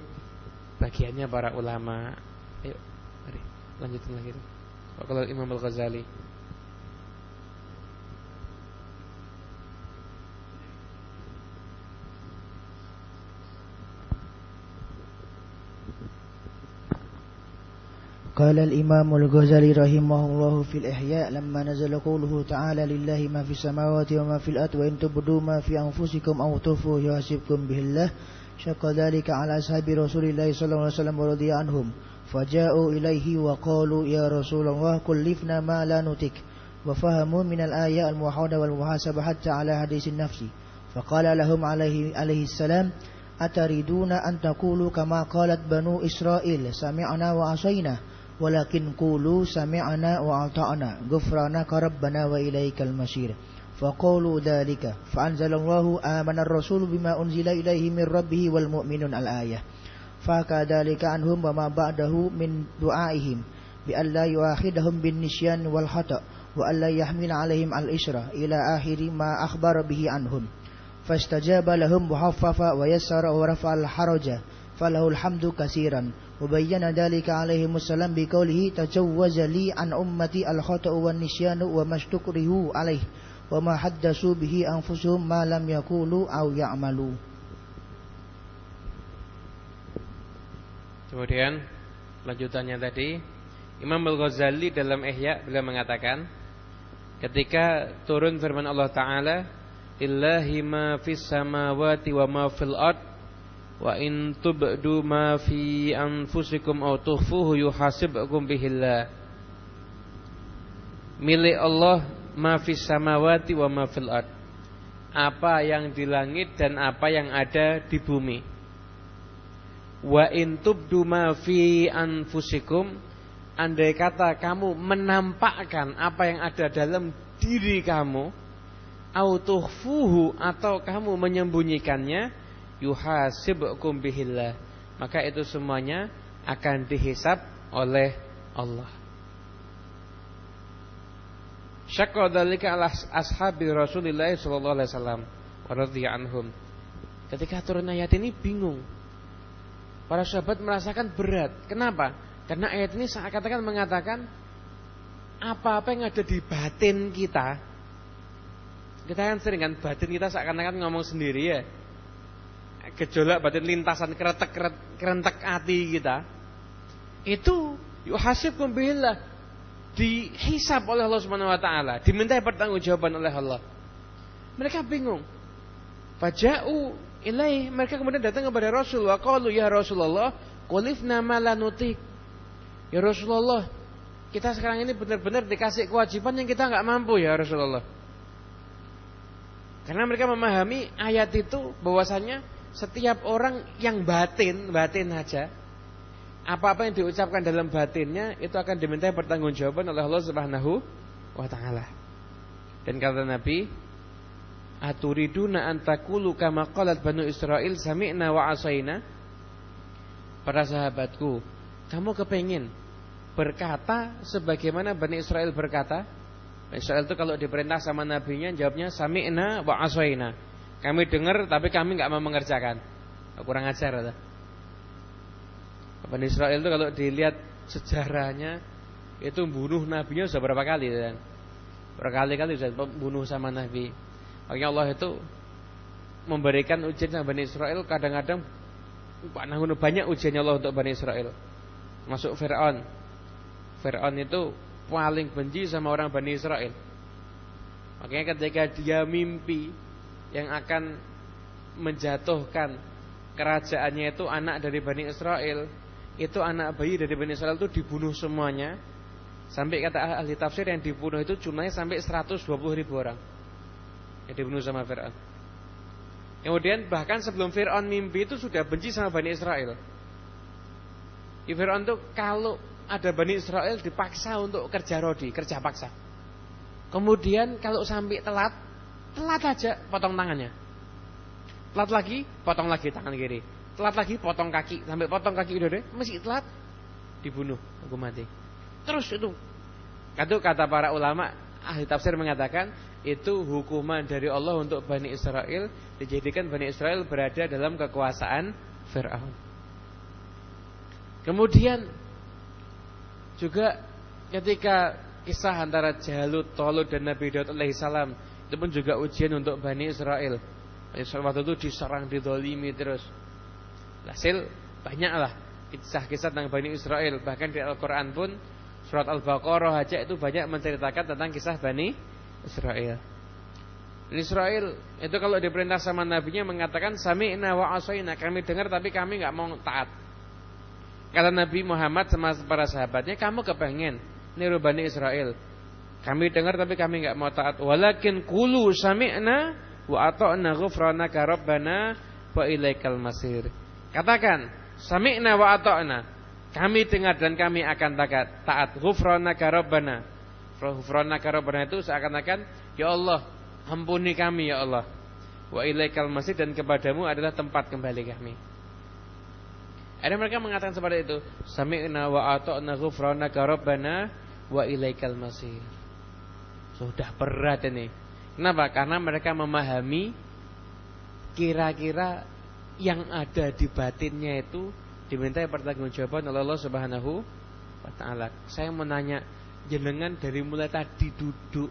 bagiannya para ulama. Ayo, mari lanjutin lagi. Kalau Imam Al-Ghazali قال الإمام الغزالي رحمه الله في الإحياء لما نزل قوله تعالى لله ما في السماوات وما في الأرض وإن تبدوا ما في أنفسكم أو تخفوه يحاسبكم به الله شق ذلك على أصحاب رسول الله صلى الله عليه وسلم ورضي عنهم. فجاءوا إليه وقالوا يا رسول الله كلفنا ما لا نتك. وفهموا من الآية الموحدة والمحاسبة حتى على حديث النفس. فقال لهم عليه, عليه السلام أتريدون أن تقولوا كما قالت بنو إسرائيل سمعنا وعصينا ولكن قولوا سمعنا وأطعنا غفرانك ربنا وإليك المصير. فقولوا ذلك فأنزل الله آمن الرسول بما أنزل إليه من ربه والمؤمنون الآية فكذلك عنهم وما بعده من دعائهم بأن لا يؤاخذهم بالنسيان والخطأ وأن لا يحمل عليهم الإشرة إلى آخر ما أخبر به عنهم فاستجاب لهم وحفف ويسر ورفع الحرج فله الحمد كثيرا وبين ذلك عليه السلام بقوله تجوز لي عن أمتي الخطأ والنسيان وما اشتكره عليه wa ma haddasu bihi anfusuhum ma lam yaqulu aw ya'malu. Kemudian lanjutannya tadi Imam Al-Ghazali dalam Ihya beliau mengatakan ketika turun firman Allah taala Illahi ma fis samawati wa ma fil ard wa in tubdu ma fi anfusikum aw tukhfuhu yuhasibkum bihillah Milik Allah ma fis samawati wa ma fil ard. Apa yang di langit dan apa yang ada di bumi. Wa in tubdu ma anfusikum andai kata kamu menampakkan apa yang ada dalam diri kamu autuhfuhu atau kamu menyembunyikannya yuhasibkum bihillah maka itu semuanya akan dihisap oleh Allah Syakwa dalika ala ashabi Rasulullah sallallahu alaihi wasallam anhum. Ketika turun ayat ini bingung. Para sahabat merasakan berat. Kenapa? Karena ayat ini saya katakan mengatakan apa-apa yang ada di batin kita. Kita kan sering kan batin kita seakan-akan ngomong sendiri ya. Gejolak batin lintasan keretek kerentek hati kita. Itu yuhasibkum billah dihisap oleh Allah Subhanahu wa taala, dimintai pertanggungjawaban oleh Allah. Mereka bingung. Faja'u ilai mereka kemudian datang kepada Rasul wa qalu ya Rasulullah Kulifna malanutik. Ya Rasulullah, kita sekarang ini benar-benar dikasih kewajiban yang kita nggak mampu ya Rasulullah. Karena mereka memahami ayat itu bahwasanya setiap orang yang batin, batin saja, apa-apa yang diucapkan dalam batinnya itu akan diminta pertanggungjawaban oleh Allah Subhanahu wa taala. Dan kata Nabi, Aturiduna antakulu kama qalat Banu Israel sami'na wa asaina? Para sahabatku, kamu kepingin berkata sebagaimana Bani Israel berkata? Bani Israel itu kalau diperintah sama nabinya jawabnya sami'na wa asaina. Kami dengar tapi kami nggak mau mengerjakan. Kurang ajar ada. Bani Israel itu kalau dilihat sejarahnya itu bunuh nabinya sudah berapa kali kan? Berkali-kali sudah bunuh sama nabi. Makanya Allah itu memberikan ujian sama Bani Israel kadang-kadang banyak ujiannya Allah untuk Bani Israel. Masuk Fir'aun. Fir'aun itu paling benci sama orang Bani Israel. Makanya ketika dia mimpi yang akan menjatuhkan kerajaannya itu anak dari Bani Israel, itu anak bayi dari Bani Israel itu dibunuh semuanya. Sampai kata ahli tafsir yang dibunuh itu jumlahnya sampai 120 ribu orang yang dibunuh sama Fir'aun. Kemudian bahkan sebelum Fir'aun mimpi itu sudah benci sama Bani Israel. Di Fir'aun itu kalau ada Bani Israel dipaksa untuk kerja rodi, kerja paksa. Kemudian kalau sampai telat, telat aja potong tangannya. Telat lagi, potong lagi tangan kiri. Telat lagi, potong kaki. Sampai potong kaki udah deh, masih telat, dibunuh, aku mati. Terus itu. Itu kata para ulama, ahli tafsir mengatakan itu hukuman dari Allah untuk Bani Israel dijadikan Bani Israel berada dalam kekuasaan Fir'aun. Kemudian juga ketika kisah antara Jalut, Tolut dan Nabi Daud alaihissalam itu pun juga ujian untuk Bani Israel. Bani Israel waktu itu diserang, didolimi terus. Hasil banyaklah kisah-kisah tentang Bani Israel. Bahkan di Al-Quran pun surat Al-Baqarah aja itu banyak menceritakan tentang kisah Bani Israel. Israel itu kalau diperintah sama nabinya mengatakan sami'na wa asaina, kami dengar tapi kami nggak mau taat. Kata Nabi Muhammad sama para sahabatnya, kamu kepengen niru Bani Israel. Kami dengar tapi kami nggak mau taat. Walakin kulu sami'na wa ata'na ghufranaka rabbana wa ilaikal masir. Katakan, sami'na wa ata'na. Kami dengar dan kami akan taat. Taat ghufranaka rabbana Ghufranaka Rabbana itu seakan-akan ya Allah, ampuni kami ya Allah. Wa ilaikal masih dan kepadamu adalah tempat kembali kami. Ada mereka mengatakan seperti itu. Sami'na wa ata'na ghufranaka Rabbana wa ilaikal masih. Sudah berat ini. Kenapa? Karena mereka memahami kira-kira yang ada di batinnya itu diminta pertanggungjawaban oleh Allah Subhanahu wa taala. Saya menanya jenengan dari mulai tadi duduk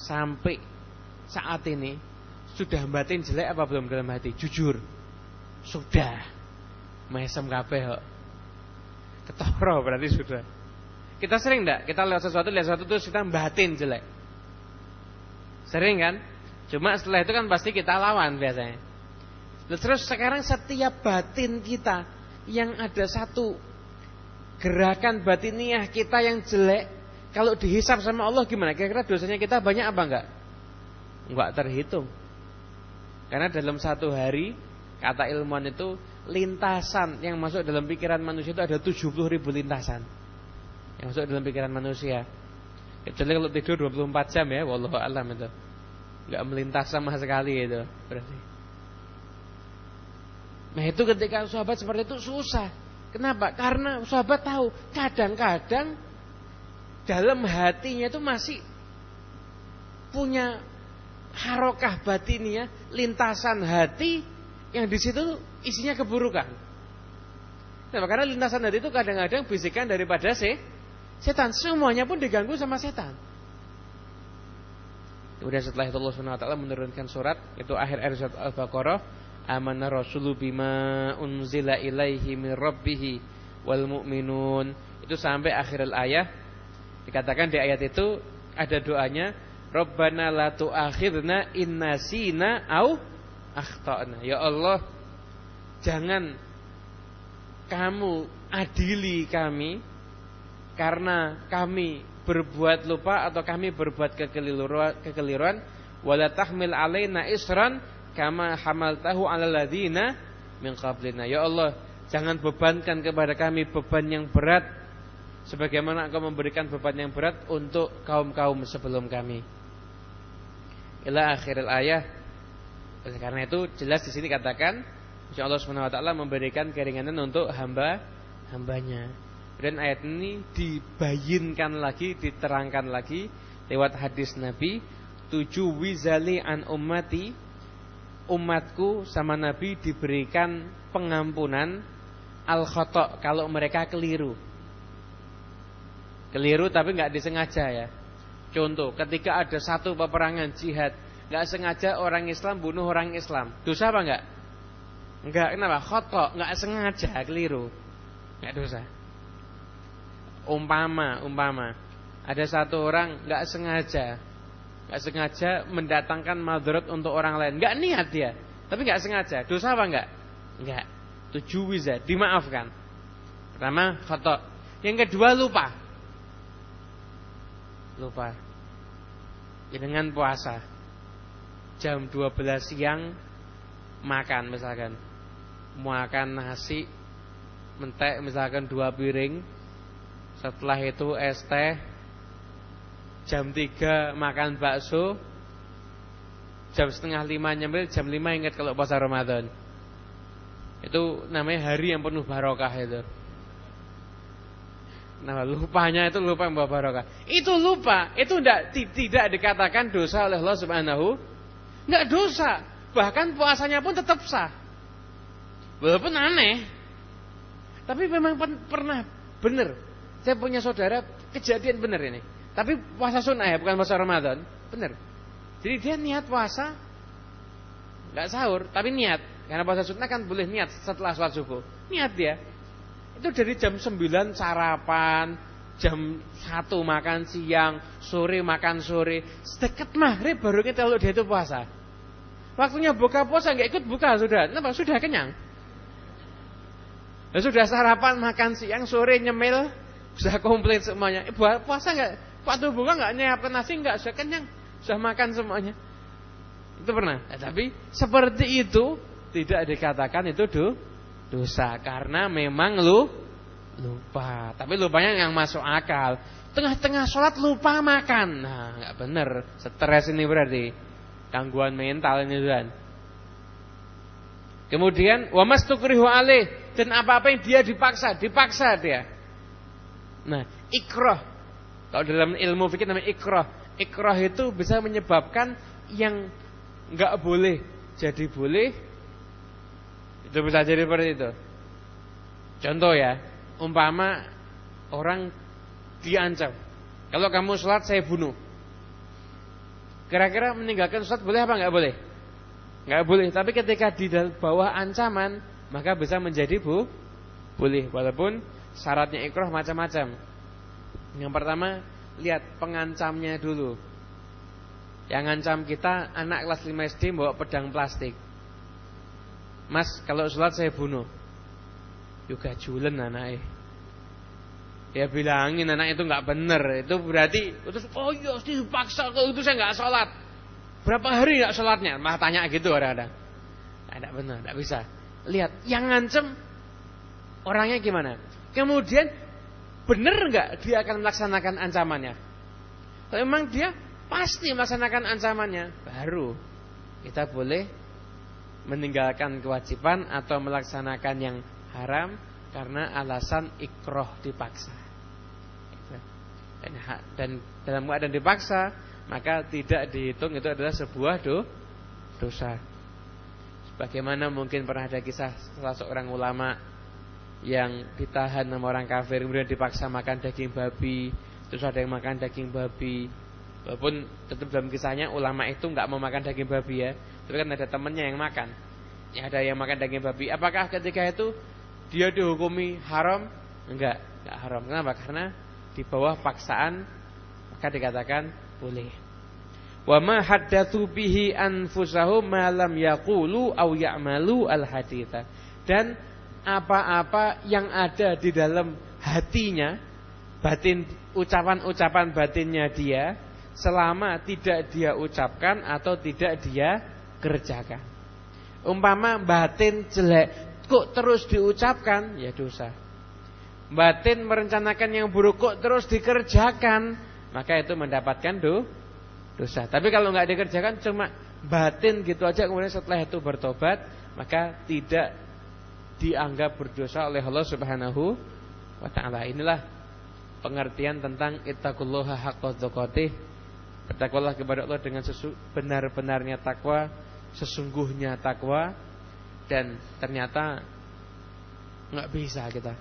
sampai saat ini sudah batin jelek apa belum dalam hati? Jujur. Sudah. Mesem kabeh kok. Ketoro berarti sudah. Kita sering enggak? Kita lihat sesuatu, lihat sesuatu terus kita batin jelek. Sering kan? Cuma setelah itu kan pasti kita lawan biasanya. Terus sekarang setiap batin kita yang ada satu gerakan batiniah kita yang jelek kalau dihisap sama Allah gimana? Kira-kira dosanya kita banyak apa enggak? Enggak terhitung. Karena dalam satu hari kata ilmuwan itu lintasan yang masuk dalam pikiran manusia itu ada 70 ribu lintasan yang masuk dalam pikiran manusia. Kecuali kalau tidur 24 jam ya, wallahu alam itu. Enggak melintas sama sekali itu berarti. Nah itu ketika sahabat seperti itu susah. Kenapa? Karena sahabat tahu kadang-kadang dalam hatinya itu masih punya harokah batinnya, lintasan hati yang di situ isinya keburukan. Nah, karena lintasan hati itu kadang-kadang bisikan daripada se setan. Semuanya pun diganggu sama setan. Kemudian setelah itu Allah SWT menurunkan surat itu akhir ayat Al-Baqarah, "Amana rasulu bima unzila ilaihi min rabbih wal mu'minun." Itu sampai akhir ayat Dikatakan di ayat itu ada doanya, Rabbana la tu'akhirna inna sina au akhtana. Ya Allah, jangan kamu adili kami karena kami berbuat lupa atau kami berbuat kekeliruan, kekeliruan wala tahmil alaina isran kama hamaltahu 'alal ladzina min qablina. Ya Allah jangan bebankan kepada kami beban yang berat. Sebagaimana engkau memberikan beban yang berat untuk kaum-kaum sebelum kami. Ila akhiril ayah. Oleh karena itu jelas di sini katakan insyaallah Subhanahu wa taala memberikan keringanan untuk hamba hambanya. Dan ayat ini dibayinkan lagi, diterangkan lagi lewat hadis Nabi, tujuh wizali an ummati, umatku sama Nabi diberikan pengampunan al khotok kalau mereka keliru. Keliru tapi nggak disengaja ya. Contoh, ketika ada satu peperangan jihad, nggak sengaja orang Islam bunuh orang Islam, dosa apa nggak? Enggak, kenapa? Khotok, nggak sengaja, keliru, nggak dosa umpama umpama ada satu orang nggak sengaja nggak sengaja mendatangkan madharat untuk orang lain. Nggak niat dia. Tapi nggak sengaja. Dosa apa nggak? Nggak. Tujuh wiza. Dimaafkan. Pertama foto yang kedua lupa. Lupa. Ya dengan puasa. Jam 12 siang makan misalkan. Makan nasi mentek misalkan dua piring. Setelah itu es teh Jam 3 makan bakso. Jam setengah lima nyemil Jam 5 ingat kalau puasa Ramadan. Itu namanya hari yang penuh barokah itu. Nah lupanya itu lupa yang bawa barokah. Itu lupa Itu tidak, tidak dikatakan dosa oleh Allah subhanahu. Tidak dosa Bahkan puasanya pun tetap sah. Walaupun aneh Tapi memang pernah benar saya punya saudara kejadian benar ini. Tapi puasa sunnah ya, bukan puasa Ramadan. Benar. Jadi dia niat puasa nggak sahur, tapi niat. Karena puasa sunnah kan boleh niat setelah sholat subuh. Niat dia. Itu dari jam 9 sarapan, jam 1 makan siang, sore makan sore. Sedekat maghrib baru kita kalau dia itu puasa. Waktunya buka puasa nggak ikut buka sudah. Kenapa? Sudah kenyang. Ya, sudah sarapan, makan siang, sore nyemil, sudah komplit semuanya. Eh, puasa nggak? Waktu buka nggak nyiapkan nasi nggak? Sudah kenyang, sudah makan semuanya. Itu pernah. Eh, tapi seperti itu tidak dikatakan itu do, dosa karena memang lu lupa. Tapi lupanya yang masuk akal. Tengah-tengah sholat lupa makan. Nah, nggak bener. Stres ini berarti gangguan mental ini kan. Kemudian wamas tukrihu alih dan apa-apa yang dia dipaksa, dipaksa dia. Nah, ikroh. Kalau dalam ilmu fikih namanya ikroh. Ikroh itu bisa menyebabkan yang nggak boleh jadi boleh. Itu bisa jadi seperti itu. Contoh ya, umpama orang diancam. Kalau kamu sholat saya bunuh. Kira-kira meninggalkan sholat boleh apa nggak boleh? Nggak boleh. Tapi ketika di bawah ancaman, maka bisa menjadi bu, boleh. Walaupun syaratnya ikroh macam-macam. Yang pertama, lihat pengancamnya dulu. Yang ngancam kita anak kelas 5 SD bawa pedang plastik. Mas, kalau sholat saya bunuh. Juga julen anaknya. Ya bilangin anak itu nggak bener. Itu berarti terus oh iya dipaksa kalau itu saya nggak sholat. Berapa hari nggak sholatnya? Mah tanya gitu orang-orang. Tidak benar, tidak bisa. Lihat, yang ngancem orangnya gimana? Kemudian benar nggak dia akan melaksanakan ancamannya? Kalau memang dia pasti melaksanakan ancamannya, baru kita boleh meninggalkan kewajiban atau melaksanakan yang haram karena alasan ikroh dipaksa. Dan, dan dalam keadaan dipaksa maka tidak dihitung itu adalah sebuah do, dosa. Bagaimana mungkin pernah ada kisah salah seorang ulama yang ditahan sama orang kafir kemudian dipaksa makan daging babi terus ada yang makan daging babi. Walaupun tetap dalam kisahnya ulama itu nggak mau makan daging babi ya tapi kan ada temennya yang makan. Ya ada yang makan daging babi. Apakah ketika itu dia dihukumi haram? Enggak enggak haram. Kenapa? Karena di bawah paksaan maka dikatakan boleh. Wa ma haddatsu bihi anfusahum ma lam yaqulu aw ya'malu al haditha dan apa-apa yang ada di dalam hatinya, batin ucapan-ucapan batinnya dia selama tidak dia ucapkan atau tidak dia kerjakan. Umpama batin jelek kok terus diucapkan ya dosa. Batin merencanakan yang buruk kok terus dikerjakan maka itu mendapatkan do, dosa. Tapi kalau nggak dikerjakan cuma batin gitu aja kemudian setelah itu bertobat maka tidak dianggap berdosa oleh Allah Subhanahu wa taala. Inilah pengertian tentang ittaqullaha haqqa tuqatih. Bertakwalah kepada Allah dengan benar-benarnya takwa, sesungguhnya takwa dan ternyata nggak bisa kita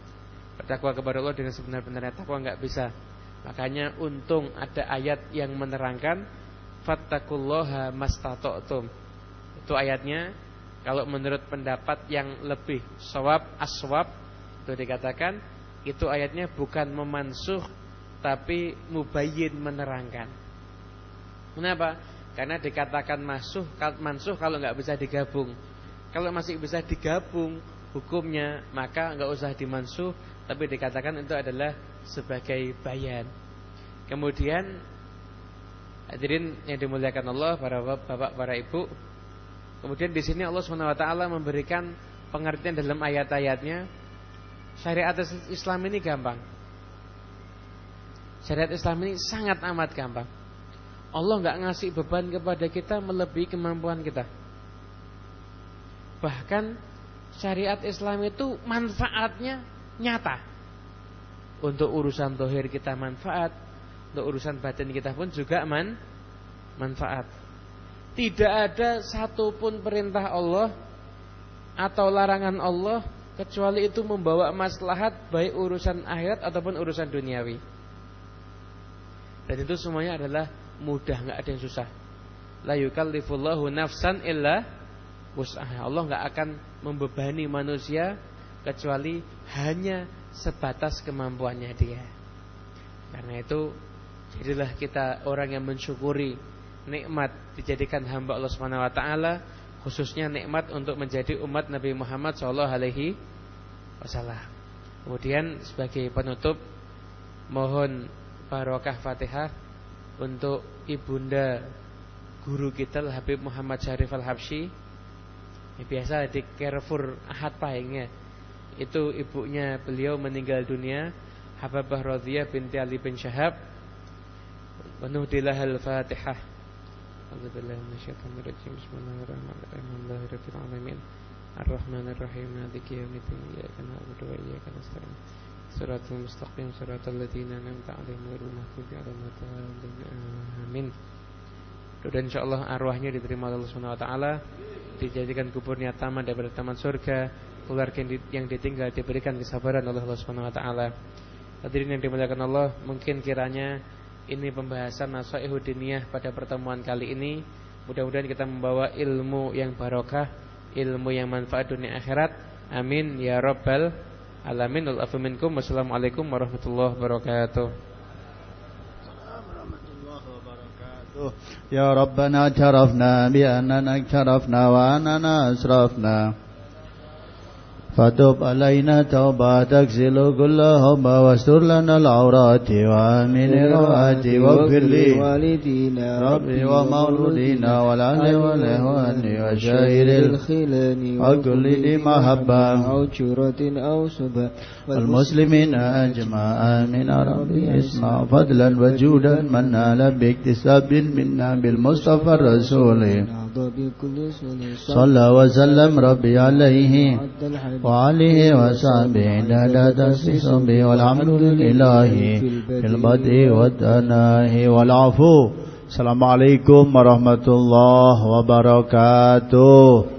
bertakwa kepada Allah dengan sebenar-benarnya takwa nggak bisa. Makanya untung ada ayat yang menerangkan fattaqullaha mastata'tum. Itu ayatnya kalau menurut pendapat yang lebih sawab aswab itu dikatakan itu ayatnya bukan memansuh tapi mubayyin menerangkan. Kenapa? Karena dikatakan masuh, mansuh kalau nggak bisa digabung. Kalau masih bisa digabung hukumnya maka nggak usah dimansuh tapi dikatakan itu adalah sebagai bayan. Kemudian hadirin yang dimuliakan Allah para bapak para ibu Kemudian di sini Allah SWT memberikan pengertian dalam ayat-ayatnya syariat Islam ini gampang. Syariat Islam ini sangat amat gampang. Allah nggak ngasih beban kepada kita melebihi kemampuan kita. Bahkan syariat Islam itu manfaatnya nyata. Untuk urusan dohir kita manfaat, untuk urusan batin kita pun juga man manfaat. Tidak ada satupun perintah Allah atau larangan Allah kecuali itu membawa maslahat baik urusan akhirat ataupun urusan duniawi. Dan itu semuanya adalah mudah, nggak ada yang susah. La yukallifullahu nafsan illa wus'aha. Allah nggak akan membebani manusia kecuali hanya sebatas kemampuannya dia. Karena itu jadilah kita orang yang mensyukuri nikmat dijadikan hamba Allah Subhanahu wa taala, khususnya nikmat untuk menjadi umat Nabi Muhammad sallallahu alaihi wasallam. Kemudian sebagai penutup mohon barokah Fatihah untuk ibunda guru kita Habib Muhammad Syarif Al-Habsyi. Ya, biasa di Carrefour Ahad Pahingnya. Itu ibunya beliau meninggal dunia Hababah Radhiyah binti Ali bin Syahab. Penuh dilahal Fatihah. Alhamdulillah minasyaitonirrajim. Bismillahirrahmanirrahim. Arwahnya diterima Allah Subhanahu wa taala. Dijadikan kuburnya taman daripada taman surga. Keluarga yang ditinggal diberikan kesabaran oleh Allah Subhanahu wa taala. Hadirin yang dimuliakan Allah, mungkin kiranya ini pembahasan Nasaihud Diniyah pada pertemuan kali ini. Mudah-mudahan kita membawa ilmu yang barokah Ilmu yang manfaat dunia akhirat. Amin Ya Rabbal Alamin. Al-Afiminkum Wassalamualaikum warahmatullahi wabarakatuh. Ya Rabbana jarafna bi annana jarafna wa annana asrafna فتب علينا توبة تكسل كل هم واستر لنا العورات وآمن الروعات واغفر لي والدينا ربي ومولودينا والأهل والإخوان وشائر الخلان وكل ذي محبة أو شرة أو سبا والمسلمين أجمع آمين ربي اسمع فضلا وجودا من نال باكتساب منا بالمصطفى الرسول صلى وسلم ربي عليه وعليه وصحبه عدد تسليس به والحمد لله في البدء والتناهي والعفو. السلام عليكم ورحمة الله وبركاته.